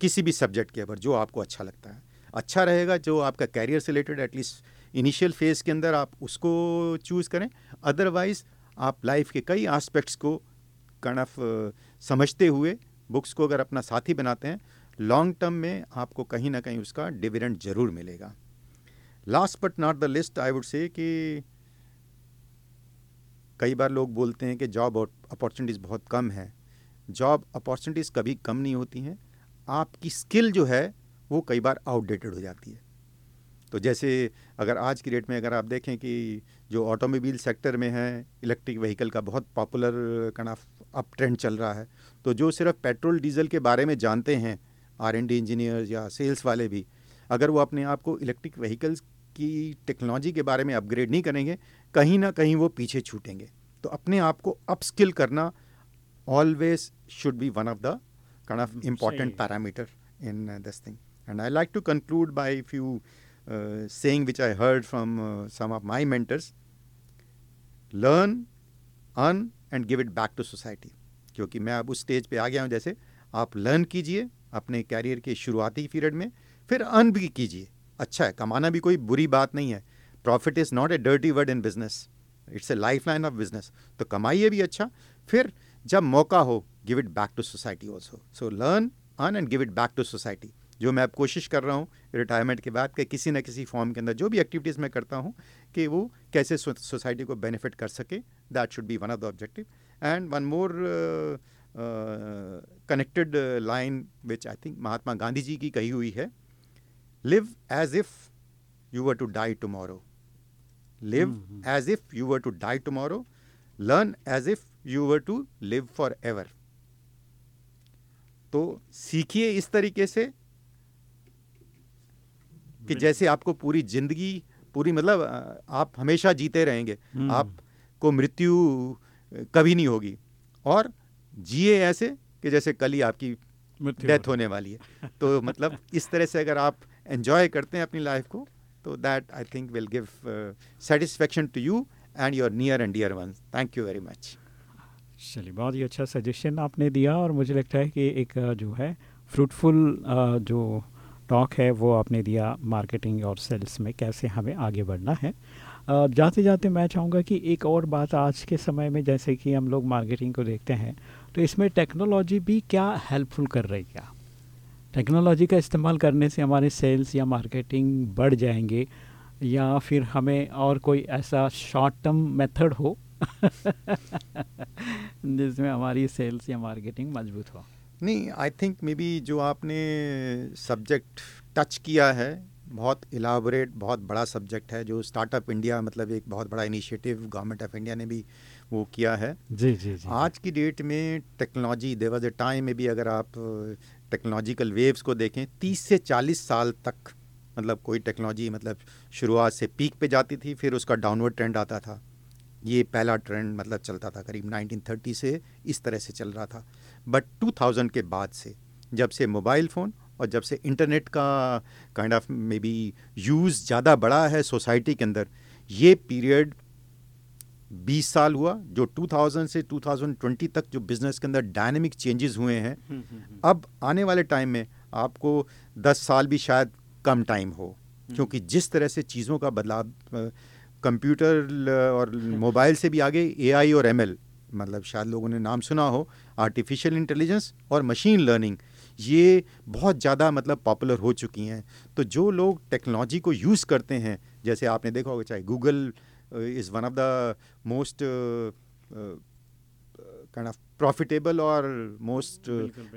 किसी भी सब्जेक्ट के ऊपर, जो आपको अच्छा लगता है। अच्छा रहेगा जो आपका कैरियर से रिलेटेड एटलीस्ट इनिशियल फ़ेज़ के अंदर आप उसको चूज़ करें। अदरवाइज़ आप लाइफ के कई आस्पेक्ट्स को काइंड समझते हुए बुक्स को अगर अपना साथी बनाते हैं लॉन्ग टर्म में आपको कहीं ना कहीं उसका डिविडेंड ज़रूर मिलेगा। Last but not the least I would say कि कई बार लोग बोलते हैं कि जॉब अपॉर्चुनिटीज़ बहुत कम है। जॉब अपॉर्चुनिटीज़ कभी कम नहीं होती हैं। आपकी स्किल जो है, वो कई बार आउटडेटेड हो जाती है। तो जैसे अगर आज की डेट में अगर आप देखें कि जो ऑटोमोबाइल सेक्टर में है इलेक्ट्रिक व्हीकल का बहुत popular kind of up trend चल रहा है तो जो सिर्फ़ पेट्रोल डीजल के बारे में जानते हैं आर एन डी इंजीनियर्स या सेल्स वाले भी, अगर वो अपने आप को इलेक्ट्रिक व्हीकल्स की टेक्नोलॉजी के बारे में अपग्रेड नहीं करेंगे कहीं ना कहीं वो पीछे छूटेंगे। तो अपने आप को अप स्किल करना always should be one of the kind of important parameter in uh, thing and I like to conclude by few saying which I heard from uh, some of my mentors. Learn, earn and give it back to society. क्योंकि मैं अब उस स्टेज पे आ गया हूँ जैसे आप लर्न कीजिए अपने कैरियर के शुरुआती पीरियड में फिर अर्न भी कीजिए। अच्छा है कमाना भी कोई बुरी बात नहीं है। Profit is not a dirty word in business it's a life line of business तो कमाइए भी अच्छा फिर जब मौका हो give it back to society also so learn earn and give it back to society जो मैं अब कोशिश कर रहा हूँ रिटायरमेंट के बाद कि किसी न किसी फॉर्म के अंदर जो भी एक्टिविटीज़ मैं करता हूँ, कि वो कैसे सोसाइटी को बेनिफिट कर सके that should be one of the objective and one more connected line which I think Mahatma Gandhi ji की कही हुई है live as if you were to die tomorrow live as if you were to die tomorrow learn as if you were to live forever तो सीखिए इस तरीके से कि जैसे आपको पूरी ज़िंदगी पूरी मतलब आप हमेशा जीते रहेंगे। हम्म। आपको मृत्यु कभी नहीं होगी। और जिए ऐसे कि जैसे कल ही आपकी डेथ होने वाली है। तो मतलब इस तरह से अगर आप एंजॉय करते हैं अपनी लाइफ को तो that I think will give satisfaction to you and your near and dear one thank you very much चलिए, बहुत ही अच्छा सजेशन आपने दिया और मुझे लगता है कि एक जो है फ्रूटफुल जो टॉक है, वो आपने दिया मार्केटिंग और सेल्स में कैसे हमें आगे बढ़ना है। जाते जाते मैं चाहूँगा कि एक और बात आज के समय में, जैसे कि हम लोग मार्केटिंग को देखते हैं तो इसमें टेक्नोलॉजी भी क्या हेल्पफुल कर रही क्या टेक्नोलॉजी का इस्तेमाल करने से हमारे सेल्स या मार्केटिंग बढ़ जाएँगे या फिर हमें और कोई ऐसा शॉर्ट टर्म मेथड हो <laughs> जिसमें हमारी सेल्स या मार्केटिंग मज़बूत हो। नहीं आई थिंक मे बी जो आपने सब्जेक्ट टच किया है बहुत इलाबोरेट बहुत बड़ा सब्जेक्ट है जो स्टार्टअप इंडिया मतलब एक बहुत बड़ा इनिशिएटिव गवर्नमेंट ऑफ़ इंडिया ने भी वो किया है। जी जी जी आज की डेट में technology there was a time में भी अगर आप टेक्नोलॉजिकल वेव्स को देखें, तीस से चालीस साल तक मतलब कोई टेक्नोलॉजी मतलब शुरुआत से पीक पे जाती थी, फिर उसका डाउनवर्ड ट्रेंड आता था। ये पहला ट्रेंड मतलब चलता था, करीब 1930 से इस तरह से चल रहा था। बट 2000 के बाद से, जब से मोबाइल फ़ोन और जब से इंटरनेट का kind of maybe use ज़्यादा बड़ा है सोसाइटी के अंदर, ये पीरियड 20 साल हुआ जो 2000 से 2020 तक जो बिज़नेस के अंदर डायनेमिक चेंजेस हुए हैं। अब आने वाले टाइम में आपको 10 साल भी शायद कम टाइम हो क्योंकि जिस तरह से चीज़ों का बदलाव कंप्यूटर और <laughs> मोबाइल से भी आगे एआई और एमएल मतलब शायद लोगों ने नाम सुना हो आर्टिफिशियल इंटेलिजेंस और मशीन लर्निंग ये बहुत ज़्यादा मतलब पॉपुलर हो चुकी हैं। तो जो लोग टेक्नोलॉजी को यूज़ करते हैं जैसे आपने देखा होगा चाहे Google is one of the most kind of profitable और most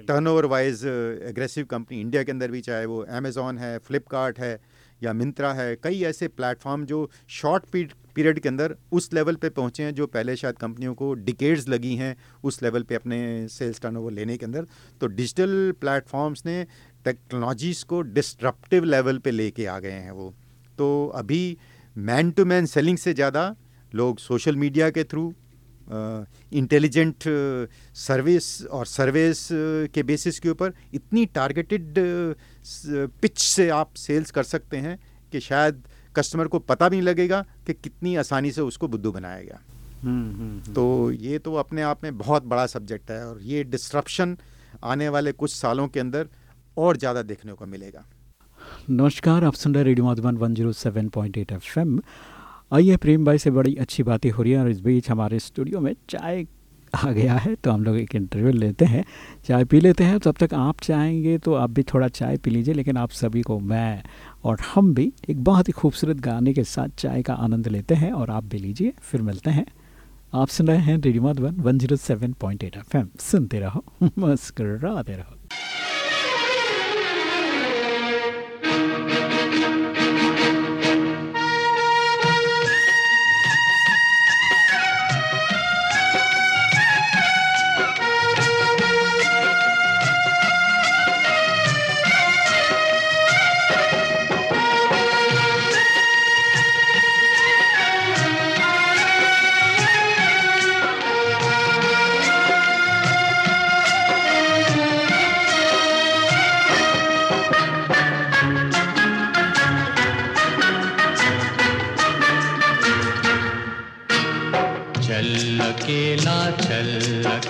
turnover wise aggressive company India के अंदर भी चाहे वो अमेज़ोन है फ्लिपकार्ट है या मिंत्रा है कई ऐसे प्लेटफॉर्म जो शॉर्ट पीरियड के अंदर उस लेवल पे पहुँचे हैं जो पहले शायद कंपनियों को डिकेड्स लगी हैं उस लेवल पे अपने सेल्स टर्नओवर लेने के अंदर। तो डिजिटल प्लेटफॉर्म्स ने टेक्नोलॉजीज़ को डिस्ट्रप्टिव लेवल पे लेके आ गए हैं वो। तो अभी मैन टू मैन सेलिंग से ज़्यादा लोग सोशल मीडिया के थ्रू इंटेलिजेंट सर्विस और सर्विस के बेसिस के ऊपर इतनी टारगेटेड पिच से आप सेल्स कर सकते हैं कि शायद कस्टमर को पता भी नहीं लगेगा कि कितनी आसानी से उसको बुद्धू बनाया गया। तो ये तो अपने आप में बहुत बड़ा सब्जेक्ट है और ये डिस्ट्रप्शन आने वाले कुछ सालों के अंदर और ज़्यादा देखने को मिलेगा। नमस्कार, आप सुन रहे radio Madhuban one zero seven point eight FM M आइए, प्रेम भाई से बड़ी अच्छी बातें हो रही हैं और इस बीच हमारे स्टूडियो में चाय आ गया है तो हम लोग एक इंटरव्यू लेते हैं। चाय पी लेते हैं तब तक आप चाहेंगे तो आप भी थोड़ा चाय पी लीजिए, लेकिन आप सभी को मैं और हम भी एक बहुत ही खूबसूरत गाने के साथ चाय का आनंद लेते हैं और आप भी लीजिए, फिर मिलते हैं। आप सुन रहे हैं radio Madhuban one zero seven point eight FM M सुनते रहो, <laughs> मुस्कराते रहो।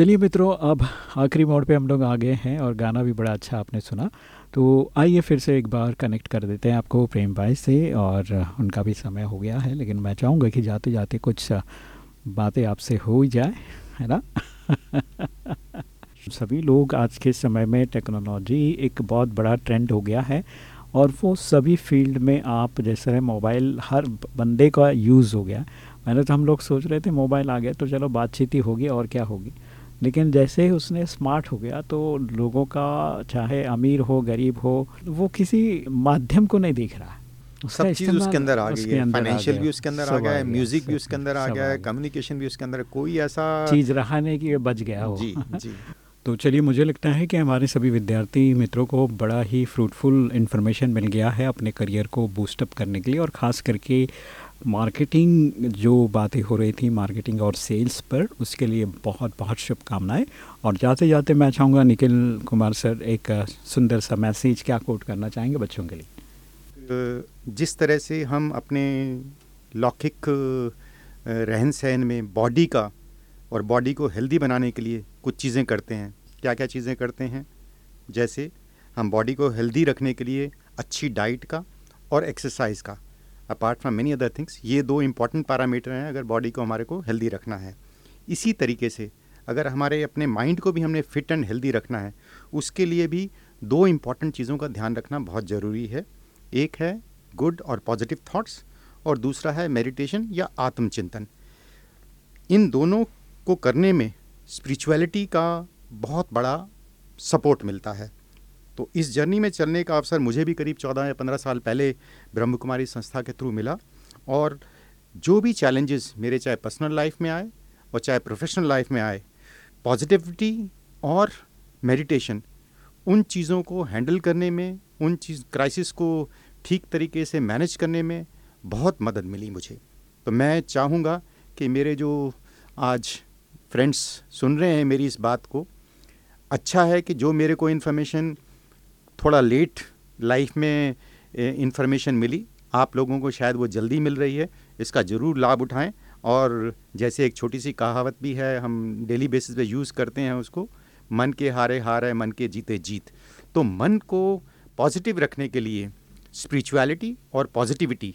चलिए मित्रों, अब आखिरी मोड पे हम लोग आ गए हैं और गाना भी बड़ा अच्छा आपने सुना। तो आइए फिर से एक बार कनेक्ट कर देते हैं आपको प्रेम भाई से और उनका भी समय हो गया है, लेकिन मैं चाहूँगा कि जाते जाते कुछ बातें आपसे हो ही जाए, है ना? <laughs> सभी लोग आज के समय में टेक्नोलॉजी एक बहुत बड़ा ट्रेंड हो गया है और वो सभी फ़ील्ड में आप, जैसे मोबाइल हर बंदे का यूज़ हो गया। मैंने तो हम लोग सोच रहे थे मोबाइल आ गया तो चलो बातचीत ही होगी और क्या होगी। लेकिन जैसे ही उसने स्मार्ट हो गया तो लोगों का चाहे अमीर हो गरीब हो वो किसी माध्यम को नहीं देख रहा सब चीज़ उसके अंदर आ गई है। फाइनेंशियल भी उसके अंदर आ गया है म्यूज़िक भी उसके अंदर आ गया है कम्युनिकेशन भी उसके अंदर कोई ऐसा चीज़ रहा नहीं कि ये बच गया हो। जी जी। <laughs> तो चलिए मुझे लगता है कि हमारे सभी विद्यार्थी मित्रों को बड़ा ही फ्रूटफुल इन्फॉर्मेशन मिल गया है अपने करियर को बूस्टअप करने के लिए और ख़ास करके मार्केटिंग जो बातें हो रही थी, मार्केटिंग और सेल्स पर, उसके लिए बहुत बहुत शुभकामनाएँ। और जाते जाते मैं चाहूँगा निखिल कुमार सर एक सुंदर सा मैसेज क्या कोट करना चाहेंगे बच्चों के लिए? जिस तरह से हम अपने लौकिक रहन सहन में बॉडी का और बॉडी को हेल्दी बनाने के लिए कुछ चीज़ें करते हैं। क्या क्या चीज़ें करते हैं? जैसे हम बॉडी को हेल्दी रखने के लिए अच्छी डाइट का और एक्सरसाइज का। Apart from many other things ये दो इंपॉर्टेंट पैरामीटर हैं अगर बॉडी को हमारे को हेल्दी रखना है। इसी तरीके से अगर हमारे अपने माइंड को भी हमने फिट एंड हेल्दी रखना है, उसके लिए भी दो इंपॉर्टेंट चीज़ों का ध्यान रखना बहुत ज़रूरी है। एक है गुड और पॉजिटिव थाट्स और दूसरा है मेडिटेशन या आत्मचिंतन। इन दोनों को करने में स्पिरिचुअलिटी का बहुत बड़ा सपोर्ट मिलता है। तो इस जर्नी में चलने का अवसर मुझे भी करीब चौदह या पंद्रह साल पहले ब्रह्म कुमारी संस्था के थ्रू मिला और जो भी चैलेंजेस मेरे चाहे पर्सनल लाइफ में आए और चाहे प्रोफेशनल लाइफ में आए पॉजिटिविटी और मेडिटेशन उन चीज़ों को हैंडल करने में, उन चीज़ क्राइसिस को ठीक तरीके से मैनेज करने में बहुत मदद मिली मुझे। तो मैं चाहूँगा कि मेरे जो आज फ्रेंड्स सुन रहे हैं मेरी इस बात को अच्छा है कि जो मेरे को इन्फॉर्मेशन थोड़ा लेट लाइफ में इंफॉर्मेशन मिली। आप लोगों को शायद वो जल्दी मिल रही है। इसका ज़रूर लाभ उठाएँ। और जैसे एक छोटी सी कहावत भी है, हम डेली बेसिस पे यूज़ करते हैं उसको, मन के हारे हार मन के जीते जीत। तो मन को पॉजिटिव रखने के लिए स्पिरिचुअलिटी और पॉजिटिविटी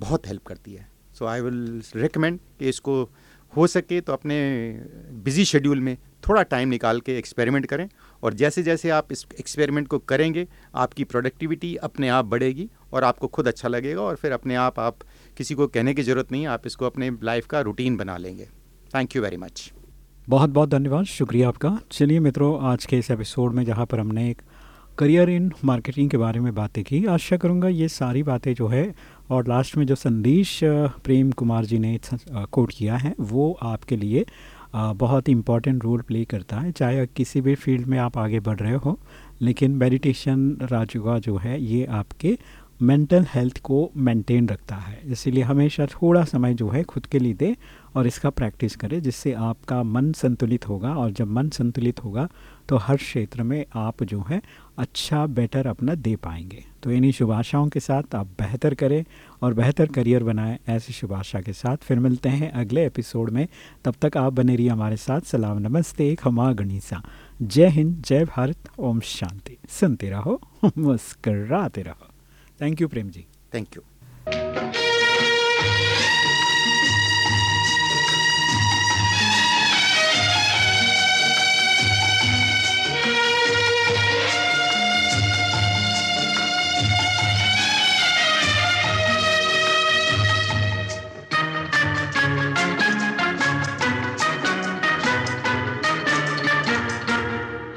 बहुत हेल्प करती है। सो आई विल रिकमेंड कि इसको हो सके तो अपने बिज़ी शेड्यूल में थोड़ा टाइम निकाल के एक्सपेरिमेंट करें और जैसे जैसे आप इस एक्सपेरिमेंट को करेंगे, आपकी प्रोडक्टिविटी अपने आप बढ़ेगी और आपको खुद अच्छा लगेगा और फिर अपने आप आप किसी को कहने की ज़रूरत नहीं, आप इसको अपने लाइफ का रूटीन बना लेंगे। थैंक यू वेरी मच बहुत बहुत धन्यवाद, शुक्रिया आपका। चलिए मित्रों, आज के इस एपिसोड में जहाँ पर हमने एक करियर इन मार्केटिंग के बारे में बातें की, आशा करूँगा ये सारी बातें जो है और लास्ट में जो संदेश, प्रेम कुमार जी ने कोट किया है, वो आपके लिए बहुत इंपॉर्टेंट रोल प्ले करता है। चाहे किसी भी फ़ील्ड में आप आगे बढ़ रहे हो, लेकिन मेडिटेशन राजुगा जो है, ये आपके मेंटल हेल्थ को मेंटेन रखता है। इसीलिए हमेशा थोड़ा समय जो है, खुद के लिए दे और इसका प्रैक्टिस करें, जिससे आपका मन संतुलित होगा। और जब मन संतुलित होगा तो हर क्षेत्र में आप जो है अच्छा बेटर अपना दे पाएँगे। तो इन्हीं शुभ आशाओं के साथ आप बेहतर करें और बेहतर करियर बनाएँ, ऐसी शुभ आशा के साथ। फिर मिलते हैं अगले एपिसोड में। तब तक आप बने रहिए हमारे साथ। सलाम, नमस्ते, खमा गणिसा। जय हिंद, जय भारत, ओम शांति। सुनते रहो, <laughs> मुस्कराते रहो। Thank you Prem ji. Thank you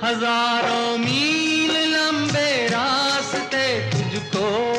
हज़ारों मील लंबे रास्ते तुझको